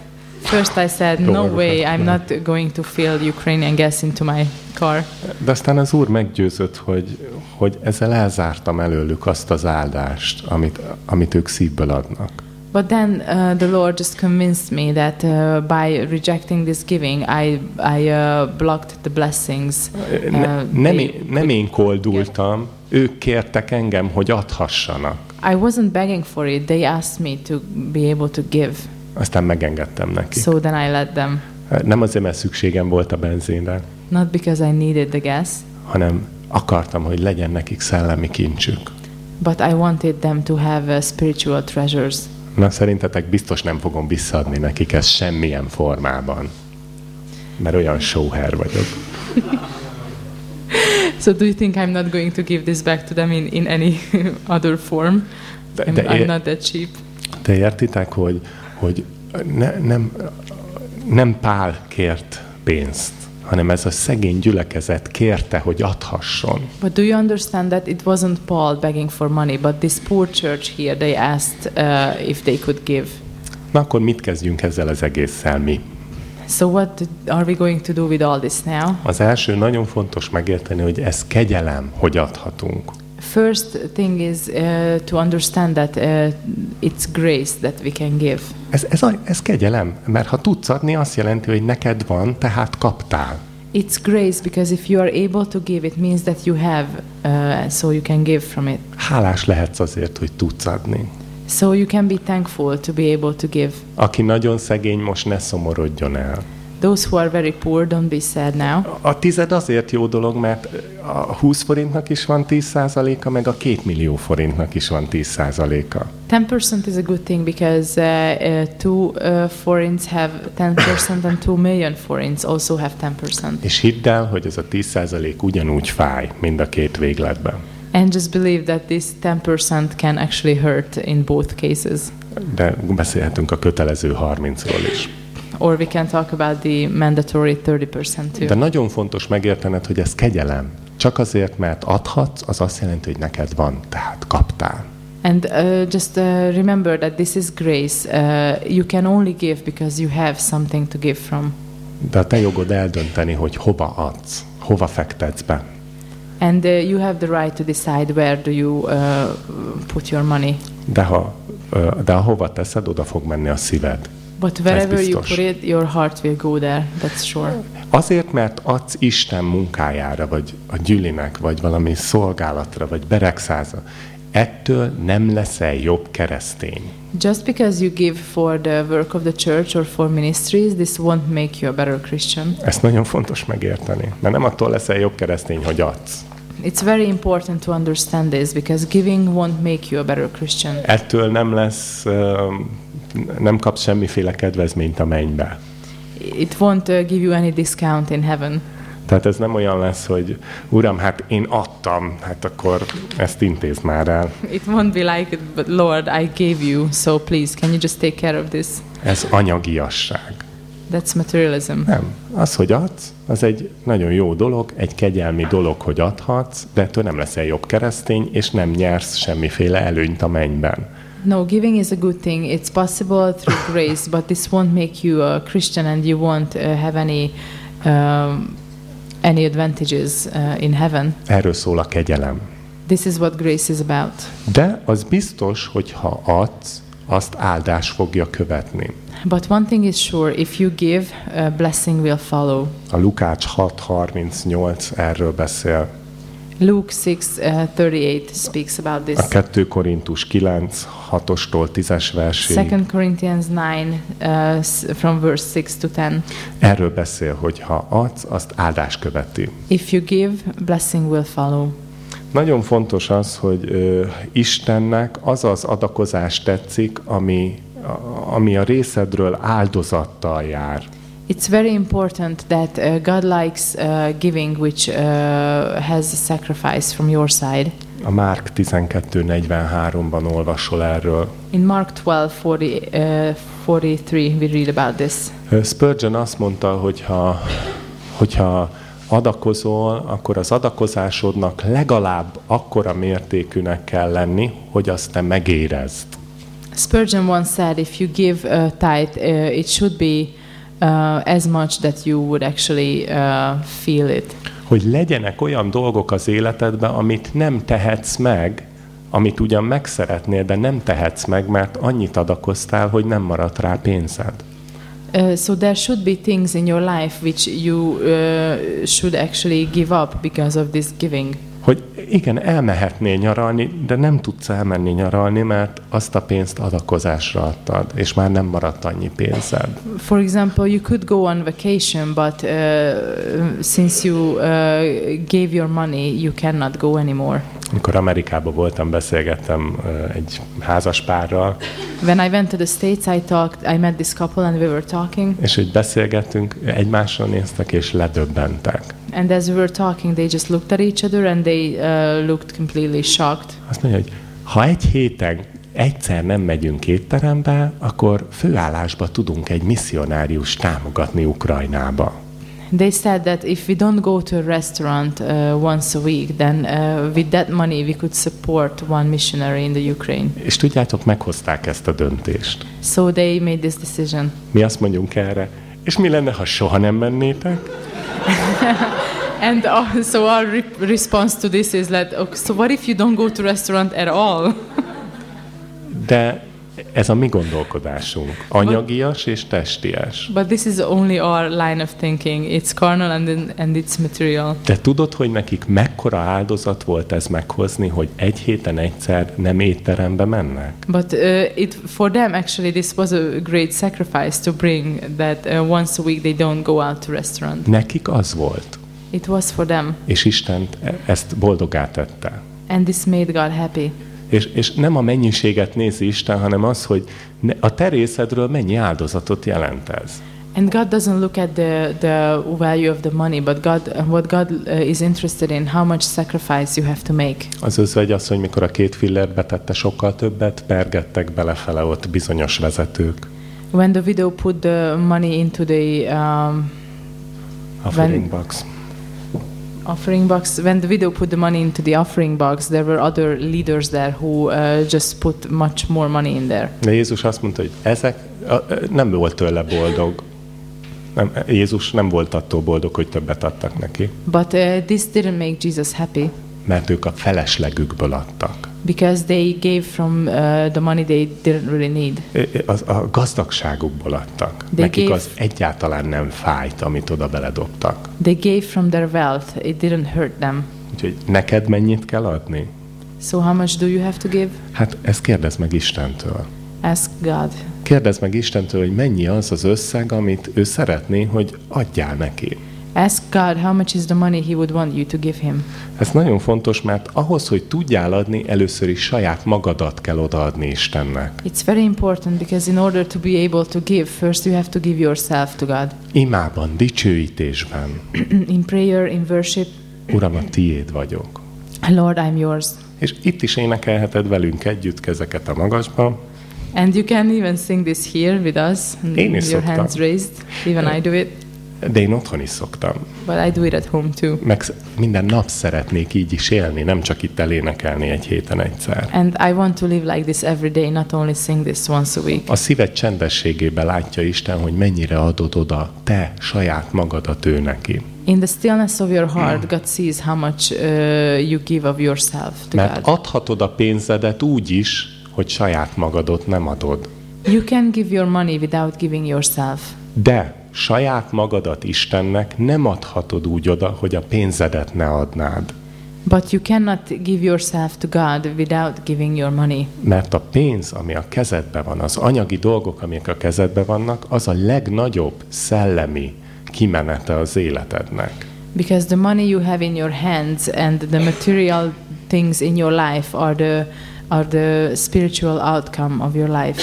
first I said, no way, I'm not going to fill Ukrainian gas into my car. De aztán az Úr meggyőzött, hogy, hogy ezzel elzártam előlük azt az áldást, amit, amit ők szívből adnak. But then uh, the Lord just convinced me that uh, by rejecting this giving, I I uh, blocked the blessings. Ne, Uh, nem, they- én, nem én koldultam, ők kértek engem, hogy adhassanak. I wasn't begging for it. They asked me to be able to give. Aztán megengedtem neki. So then I let them. Nem azért, mert szükségem volt a benzinre, Not because I needed the gas, hanem akartam, hogy legyen nekik szellemi kincsük. but I wanted them to have uh, spiritual treasures. Na, szerintetek biztos nem fogom visszaadni nekik ezt semmilyen formában. Mert olyan showher vagyok. So do you think I'm not going to give this back to them in, in any other form? De, I'm, de, I'm not that cheap. de értitek, hogy, hogy ne, nem, nem Pál kért pénzt, hanem ez a szegény gyülekezet kérte, hogy adhasson. But do you understand that it wasn't Paul begging for money, but this poor church here, they asked uh, if they could give. Na akkor mit kezdjünk ezzel az egésszel mi? So what are we going to do with all this now? Az első nagyon fontos megérteni, hogy ez kegyelem, hogy adhatunk. First thing is uh, to understand that uh, it's grace that we can give. Ez, ez, a, ez kegyelem, mert ha tudsz adni, azt jelenti, hogy neked van, tehát kaptál. It's grace because if you are able to give, it means that you have, uh, so you can give from it. Hálás lehetsz azért, hogy tudsz adni. So you can be thankful to be able to give. Aki nagyon szegény, most ne szomorodjon el. Those who are very poor, don't be sad now. A tized azért jó dolog, mert a 20 forintnak is van 10%-a, meg a 2 millió forintnak is van 10%-a. 10% is a good thing because uh, uh, two uh, forints have 10% and 2 million forints also have 10%. És hidd el, hogy ez a 10% ugyanúgy fáj, mind a két végletben. And just believe that this 10% can actually hurt in both cases. De beszélhetünk a kötelező 30-ról is. Or we can talk about the mandatory 30% too. De nagyon fontos megértened, hogy ez kegyelem. Csak azért, mert adhatsz, az azt jelenti, hogy neked van, tehát kaptál. And uh, just uh, remember that this is grace. Uh, you can only give because you have something to give from. De a te jogod eldönteni, hogy hova adsz, hova fektetsz be. And uh, you have the right to decide where do you uh, put your money. De, ha, ö, de ahova teszed, oda fog menni a szíved. But wherever you put it, your heart will go there. That's sure. Azért, mert adsz Isten munkájára, vagy a gyülinek, vagy valami szolgálatra, vagy beregszáza, ettől nem leszel jobb keresztény. Just because you give for the work of the church or for ministries, this won't make you a better Christian. Ezt nagyon fontos megérteni, mert nem attól leszel jobb keresztény, hogy adsz. It's very important to understand this because giving won't make you a better Christian. Ettől nem lesz, ö, nem kapsz semmiféle kedvezményt a mennybe. It won't uh, give you any discount in heaven. Tehát ez nem olyan lesz, hogy Uram, hát én adtam, hát akkor ezt intézd már el. It won't be like, it, but Lord, I gave you, so please, can you just take care of this? Ez anyagiasság. That's materialism. Nem. Az, hogy adsz, az egy nagyon jó dolog, egy kegyelmi dolog, hogy adhatsz, de ettől nem leszel jobb keresztény, és nem nyersz semmiféle előnyt a mennyben. No, giving is a good thing. It's possible through grace, but this won't make you a Christian and you won't uh, have any um, any advantages uh, in heaven. Erről szól a kegyelem. This is what grace is about. De az biztos, hogy ha adsz, azt áldás fogja követni. But one thing is sure: if you give, a blessing will follow. A Lukács 6.38 erről beszél. Luke 6:38 speaks about this. A 2 Korintus 9, 6-ostól 10-es verség. 2 Corinthians 9 uh, from verse 6 to 10. Erről beszél, hogy ha adsz, azt áldás követi. If you give, blessing will follow. Nagyon fontos az, hogy ö, Istennek az az adakozás tetszik, ami, a- ami a részedről áldozattal jár. It's very important that uh, God likes uh, giving, which uh, has a sacrifice from your side. A Márk 12.43-ban olvasol erről. In Mark 12, 40, uh, 43, we read about this. Spurgeon azt mondta, hogy ha, hogyha adakozol, akkor az adakozásodnak legalább akkora mértékűnek kell lenni, hogy azt te megérezd. Spurgeon once said, if you give a tithe, uh, it should be uh, as much that you would actually uh, feel it. Hogy legyenek olyan dolgok az életedben, amit nem tehetsz meg, amit ugyan megszeretnél, de nem tehetsz meg, mert annyit adakoztál, hogy nem maradt rá pénzed. Uh, so there should be things in your life which you uh, should actually give up because of this giving. Hogy igen, elmehetnél nyaralni, de nem tudsz elmenni nyaralni, mert azt a pénzt adakozásra adtad, és már nem maradt annyi pénzed. For example, you could go on vacation, but uh, since you uh, gave your money, you cannot go anymore. Amikor Amerikában voltam, beszélgettem ö, egy házas párral, When I went to the States, I talked, I met this couple and we were talking. és hogy beszélgettünk, egymásra néztek, és ledöbbentek. And as we were talking, they just looked at each other and they uh, looked completely shocked. Azt mondja, hogy ha egy héten egyszer nem megyünk étterembe, akkor főállásba tudunk egy misszionárius támogatni Ukrajnába. They said that if we don't go to a restaurant uh, once a week, then uh, with that money we could support one missionary in the Ukraine. És tudjátok, meghozták ezt a döntést. So they made this decision. Mi azt mondjunk erre, és mi lenne, ha soha nem mennétek? And uh, so our re- response to this is that, okay, so what if you don't go to restaurant at all? De ez a mi gondolkodásunk. Anyagias és testies. But this is only our line of thinking. It's carnal and, and it's material. De tudod, hogy nekik mekkora áldozat volt ez meghozni, hogy egy héten egyszer nem étterembe mennek? But uh, it for them actually this was a great sacrifice to bring that uh, once a week they don't go out to restaurant. Nekik az volt. It was for them, És Isten ezt boldogá tette. and this made God happy. És, és nem a mennyiséget nézi Isten, hanem az, hogy ne, a te részedről mennyi áldozatot jelent ez. And God doesn't look at the, the value of the money, but God, what God uh, is interested in, how much sacrifice you have to make. Az özvegy az, hogy mikor a két fillért betette sokkal többet, pergettek belefele ott bizonyos vezetők. When the widow put the money into the um, Offering box. Offering box, when the widow put the money into the offering box, there were other leaders there who uh, just put much more money in there. De Jézus azt mondta, hogy ezek nem volt tőle boldog. Nem, Jézus nem volt attól boldog, hogy többet adtak neki, But uh, this didn't make Jesus happy mert ők a feleslegükből adtak. Because they gave from uh, the money they didn't really need. Az, a gazdagságukból adtak. De Nekik gave- az egyáltalán nem fájt, amit oda beledobtak. They gave from their wealth, it didn't hurt them. Úgyhogy neked mennyit kell adni? So, how much do you have to give? Hát ezt kérdezd meg Istentől. Ask God. Kérdezd meg Istentől, hogy mennyi az az összeg, amit ő szeretné, hogy adjál neki. Ask God how much is the money He would want you to give Him. Ez nagyon fontos, mert ahhoz, hogy tudjál adni, először is saját magadat kell odaadni Istennek. It's very important because in order to be able to give, first you have to give yourself to God. Imában, dicsőítésben. in prayer, in worship, Uram, a tiéd vagyok. Lord, I'm yours. És itt is énekelheted velünk együtt kezeket a magasba. And you can even sing this here with us, Én is your szoktam. hands raised. Even I do it, De én otthon is szoktam. but I do it at home too. Meg minden nap szeretnék így is élni, nem csak itt elénekelni egy héten egyszer. And I want to live like this every day, not only sing this once a week. A szíved csendességében látja Isten, hogy mennyire adod oda te saját magadat ő neki. In the stillness of your heart, God sees how much uh, you give of yourself to Mert God. adhatod a pénzedet úgy is, hogy saját magadot nem adod. You can give your money without giving yourself. De saját magadat Istennek nem adhatod úgy oda, hogy a pénzedet ne adnád. But you cannot give yourself to God without giving your money. Mert a pénz, ami a kezedben van, az anyagi dolgok, amik a kezedben vannak, az a legnagyobb szellemi kimenete az életednek. Because the money you have in your hands and the material things in your life are the are the spiritual outcome of your life.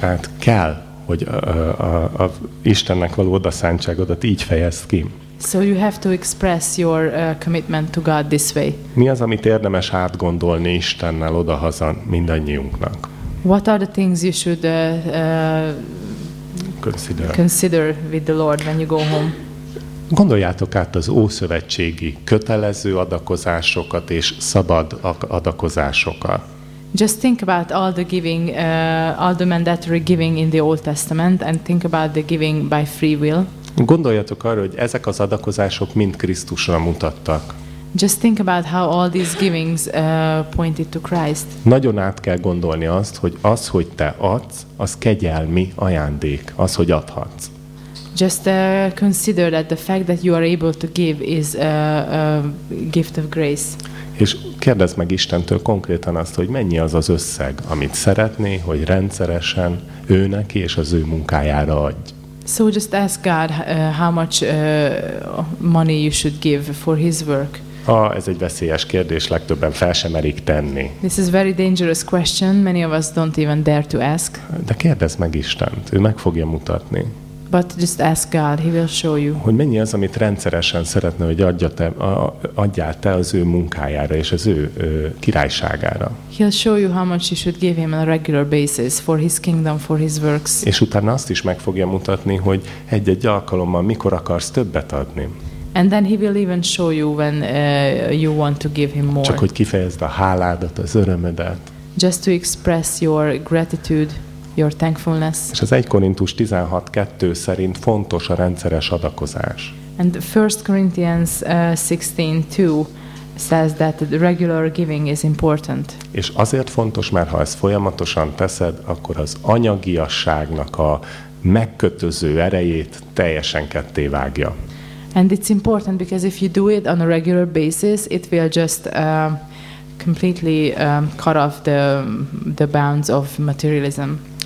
Tehát kell, hogy a, a, a, Istennek való odaszántságodat így fejezd ki. So you have to express your uh, commitment to God this way. Mi az, amit érdemes átgondolni Istennel odahaza mindannyiunknak? What are the things you should uh, uh, Consider. consider with the Lord when you go home? Gondoljátok át az ószövetségi kötelező adakozásokat és szabad ak- adakozásokat. Just think about all the giving, uh, all the mandatory giving in the Old Testament, and think about the giving by free will. Gondoljatok arra, hogy ezek az adakozások mind Krisztusra mutattak. Just think about how all these givings uh, pointed to Christ. Nagyon át kell gondolni azt, hogy az, hogy te adsz, az kegyelmi ajándék, az, hogy adhatsz. Just uh, consider that the fact that you are able to give is a, a gift of grace. És kérdezd meg Istentől konkrétan azt, hogy mennyi az az összeg, amit szeretné, hogy rendszeresen ő neki és az ő munkájára adj. So just ask God uh, how much uh, money you should give for His work. Ah, ez egy veszélyes kérdés, legtöbben fel sem merik tenni. This is very dangerous question. Many of us don't even dare to ask. De kérdezd meg Istent, ő meg fogja mutatni. But just ask God, He will show you. hogy mennyi az, amit rendszeresen szeretne, hogy adja te, a, adjál te az ő munkájára és az ő ö, királyságára. He'll show you how much you should give Him on a regular basis for His kingdom, for His works. És utána azt is meg fogja mutatni, hogy egy-egy alkalommal mikor akarsz többet adni. And then He will even show you when uh, you want to give Him more. Csak hogy kifejezd a háládat, az örömödet. Just to express your gratitude, your thankfulness. És az 1 Korintus 16.2 szerint fontos a rendszeres adakozás. And 1 Corinthians uh, 16:2 says that the regular giving is important. És azért fontos, mert ha ezt folyamatosan teszed, akkor az anyagiasságnak a megkötöző erejét teljesen ketté vágja. And it's important because if you do it on a regular basis, it will just uh, completely um, cut off the, the bounds of materialism.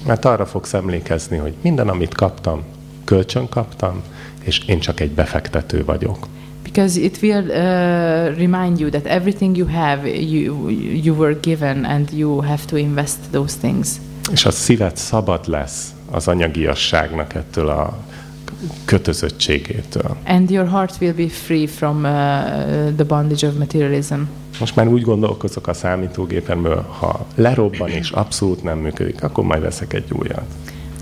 Mert arra fogsz emlékezni, hogy minden, amit kaptam, kölcsön kaptam, és én csak egy befektető vagyok. Because it will uh, remind you that everything you have, you, you were given and you have to invest those things. És a szíved szabad lesz az anyagiasságnak ettől a kötözöttségétől. And your heart will be free from uh, the bondage of materialism. Most már úgy gondolkozok a számítógépemről, ha lerobban és abszolút nem működik, akkor majd veszek egy újat.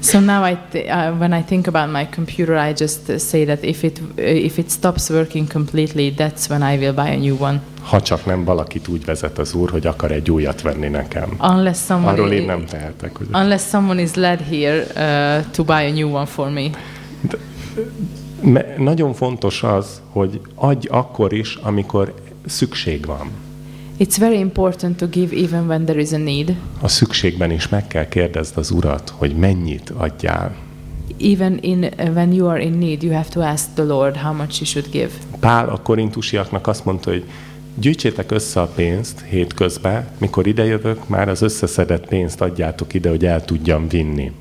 So now, I uh, when I think about my computer, I just say that if it if it stops working completely, that's when I will buy a new one. Ha csak nem valakit úgy vezet az úr, hogy akar egy újat venni nekem. Unless someone Arról én nem tehetek. Ugye? unless someone is led here uh, to buy a new one for me. Me- nagyon fontos az, hogy adj akkor is, amikor szükség van. It's very important to give even when there is a need. A szükségben is meg kell kérdezd az urat, hogy mennyit adjál. Even in when you are in need, you have to ask the Lord how much you should give. Pál a korintusiaknak azt mondta, hogy gyűjtsétek össze a pénzt hétközben, mikor idejövök, már az összeszedett pénzt adjátok ide, hogy el tudjam vinni.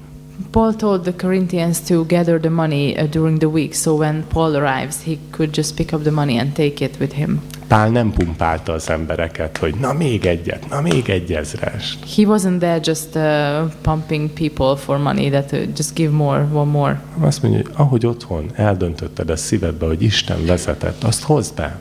Paul told the Corinthians to gather the money uh, during the week, so when Paul arrives, he could just pick up the money and take it with him. Pál nem pumpálta az embereket, hogy na még egyet, na még egy ezrest. He wasn't there just uh, pumping people for money that uh, just give more, one more. Azt mondja, hogy ahogy otthon eldöntötted a szívedbe, hogy Isten vezetett, azt hozd be.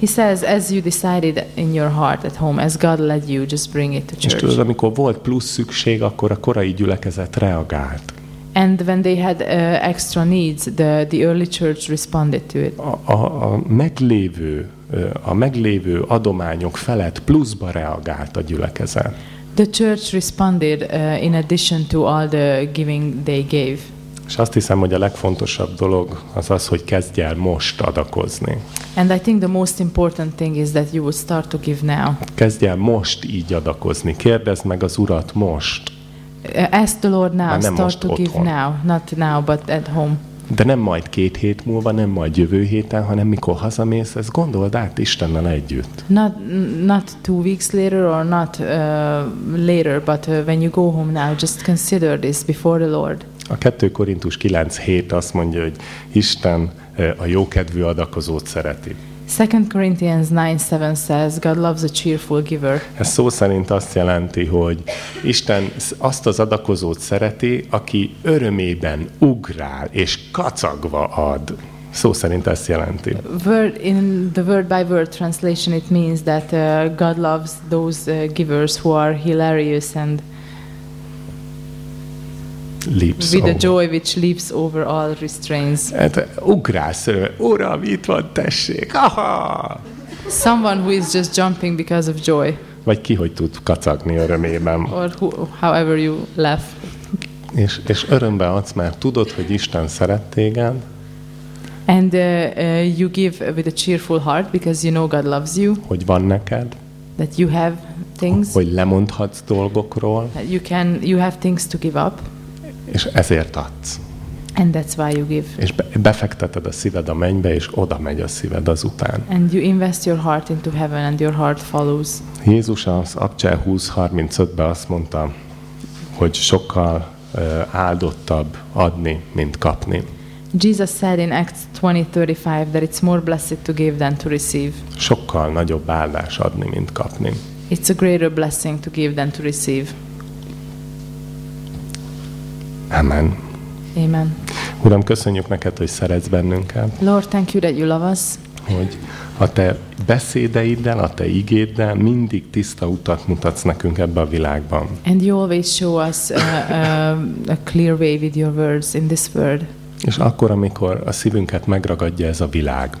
He says, as you decided in your heart at home, as God led you, just bring it to És tudod, church. amikor volt plusz szükség, akkor a korai gyülekezet reagált. And when they had uh, extra needs, the, the early church responded to it. A, a, a meglévő ö, a meglévő adományok felett pluszba reagált a gyülekezet. The church responded uh, in addition to all the giving they gave. És azt hiszem, hogy a legfontosabb dolog az az, hogy kezdj el most adakozni. And I think the most important thing is that you would start to give now. Kezdj el most így adakozni. Kérdezd meg az Urat most. Uh, ask the Lord now, start to give otthon. now, not now, but at home. De nem majd két hét múlva, nem majd jövő héten, hanem mikor hazamész, ezt gondold át Istennel együtt. Not not two weeks later or not uh, later, but uh, when you go home now, just consider this before the Lord. A 2 Korintus 9.7 azt mondja, hogy Isten a jókedvű adakozót szereti. 2 Corinthians 9:7 says, God loves a cheerful giver. Ez szó szerint azt jelenti, hogy Isten azt az adakozót szereti, aki örömében ugrál és kacagva ad. Szó szerint ezt jelenti. Word in the word by word translation, it means that uh, God loves those uh, givers who are hilarious and Lips with a over. joy which leaps over all restraints. Hát örömmel. Uram, itt van, tessék! Aha! Someone who is just jumping because of joy, Vagy ki, hogy tud kacagni örömében. or who, however you laugh. És, és örömbe adsz, mert tudod, hogy Isten szeret téged, And uh, uh, you give with a cheerful heart because you know God loves you, hogy van neked, that you have things, hogy lemondhatsz dolgokról, that you can, you have things to give up, és ezért adsz. and that's why you give. És be, befekteted a szíved a mennybe, és oda megy a szíved azután. And you invest your heart into heaven, and your heart follows. Jézus az Abcsel 20.35-ben azt mondta, hogy sokkal ö, áldottabb adni, mint kapni. Jesus said in Acts 20:35 that it's more blessed to give than to receive. Sokkal nagyobb áldás adni, mint kapni. It's a greater blessing to give than to receive. Amen. Amen. Uram, köszönjük neked, hogy szeretsz bennünket, Lord, thank you that you love us, hogy a te beszédeiddel, a te igéddel mindig tiszta utat mutatsz nekünk ebbe a világban. and you always show us uh, uh, a clear way with your words in this word. És akkor, amikor a szívünket megragadja ez a világ,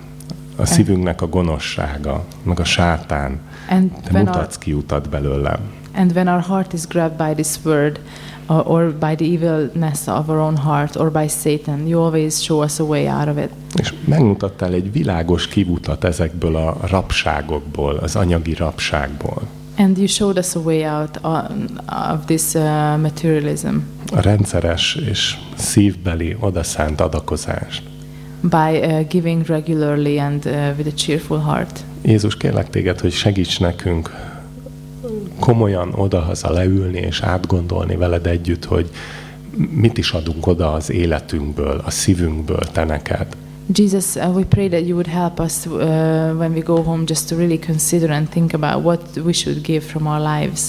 a szívünknek a gonoszsága, meg a sátán, And te when, our, mutatsz ki utat belőle. and when our heart is grabbed by this word, uh, or by the evilness of our own heart, or by Satan, you always show us a way out of it. És megmutattál egy világos kivutat ezekből a rabságokból, az anyagi rabságból. And you showed us a way out on, of this uh, materialism A rendszeres és szívbeli odaszánt adakozást. by uh, giving regularly and uh, with a cheerful heart. Jézus, kérlek téged, hogy segíts nekünk komolyan odahaza leülni és átgondolni veled együtt, hogy mit is adunk oda az életünkből, a szívünkből te neked. Jesus, uh, we pray that you would help us uh, when we go home just to really consider and think about what we should give from our lives.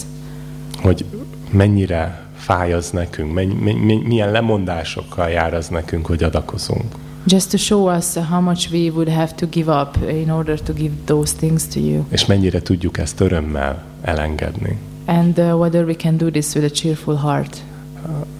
Hogy mennyire fáj az nekünk, menny, menny, milyen lemondásokkal jár az nekünk, hogy adakozunk. Just to show us how much we would have to give up in order to give those things to you. És mennyire tudjuk ezt örömmel elengedni. And uh, whether we can do this with a cheerful heart.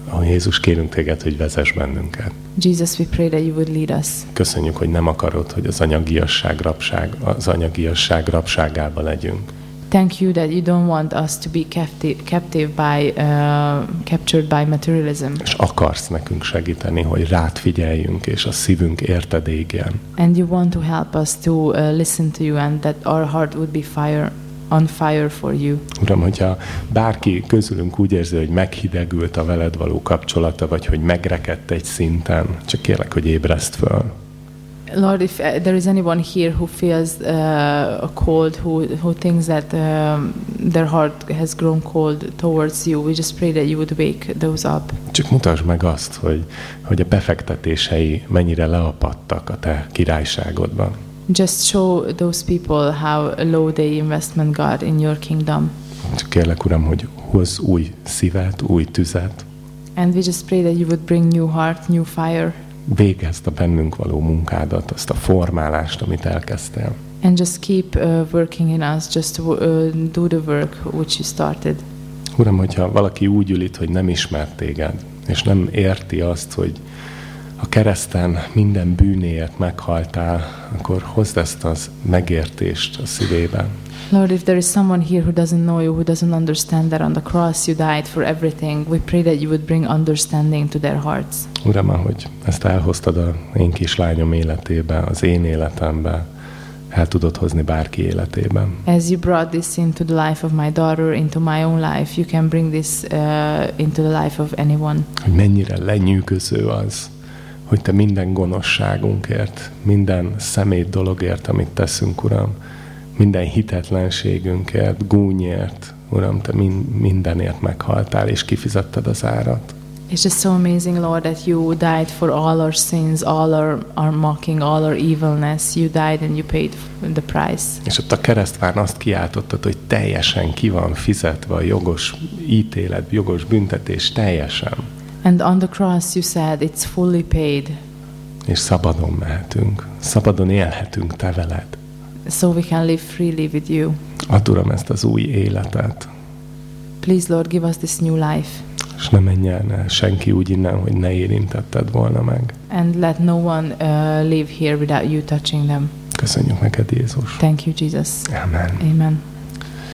A Jézus, kérünk téged, hogy vezess bennünket. Jesus, we pray that you would lead us. Köszönjük, hogy nem akarod, hogy az anyagiasság rabság, az anyagiasság rabságába legyünk. Thank you that you don't want us to be captive, captive by, uh, captured by materialism. És akarsz nekünk segíteni, hogy rád figyeljünk, és a szívünk érted égjen. And you want to help us to uh, listen to you and that our heart would be fire on fire for you. Uram, hogyha bárki közülünk úgy érzi, hogy meghidegült a veled való kapcsolata, vagy hogy megrekedt egy szinten, csak kérlek, hogy ébreszt föl. Lord, if uh, there is anyone here who feels uh, cold, who, who thinks that um, their heart has grown cold towards you, we just pray that you would wake those up. Csak mutasd meg azt, hogy, hogy a befektetései mennyire leapadtak a te királyságodban. Just show those people how low the investment got in your kingdom. Csak kérlek, Uram, hogy hozz új szívet, új tüzet, And we just pray that you would bring new heart, new fire, végezd a bennünk való munkádat, azt a formálást, amit elkezdtél. and just keep uh, working in us, just uh, do the work which you started. Uram, hogyha valaki úgy ül itt, hogy nem ismer téged, és nem érti azt, hogy a kereszten minden bűnéért meghaltál, akkor hozd ezt az megértést a szívében. Lord, if there is someone here who doesn't know you, who doesn't understand that on the cross you died for everything, we pray that you would bring understanding to their hearts. Uram, ahogy ezt elhoztad a én kislányom életébe, az én életembe, el tudod hozni bárki életében. As you brought this into the life of my daughter, into my own life, you can bring this uh, into the life of anyone. Hogy mennyire lenyűgöző az, hogy Te minden gonoszságunkért, minden szemét dologért, amit teszünk, Uram, minden hitetlenségünkért, gúnyért, Uram, Te min- mindenért meghaltál, és kifizetted az árat. It's just so amazing, Lord, that you died for all our sins, all our, our mocking, all our evilness. You died and you paid the price. És ott a keresztván azt kiáltottad, hogy teljesen ki van fizetve a jogos ítélet, jogos büntetés, teljesen. And on the cross, you said, It's fully paid. És szabadon mehetünk, szabadon élhetünk Te veled. So we can live freely with you. Add Uram ezt az új életet, Please, Lord, give us this new life. és ne menjen el senki úgy innen, hogy ne érintetted volna meg. And let no one uh, live here without you touching them. Köszönjük neked, Jézus. Thank you, Jesus. Amen. Amen.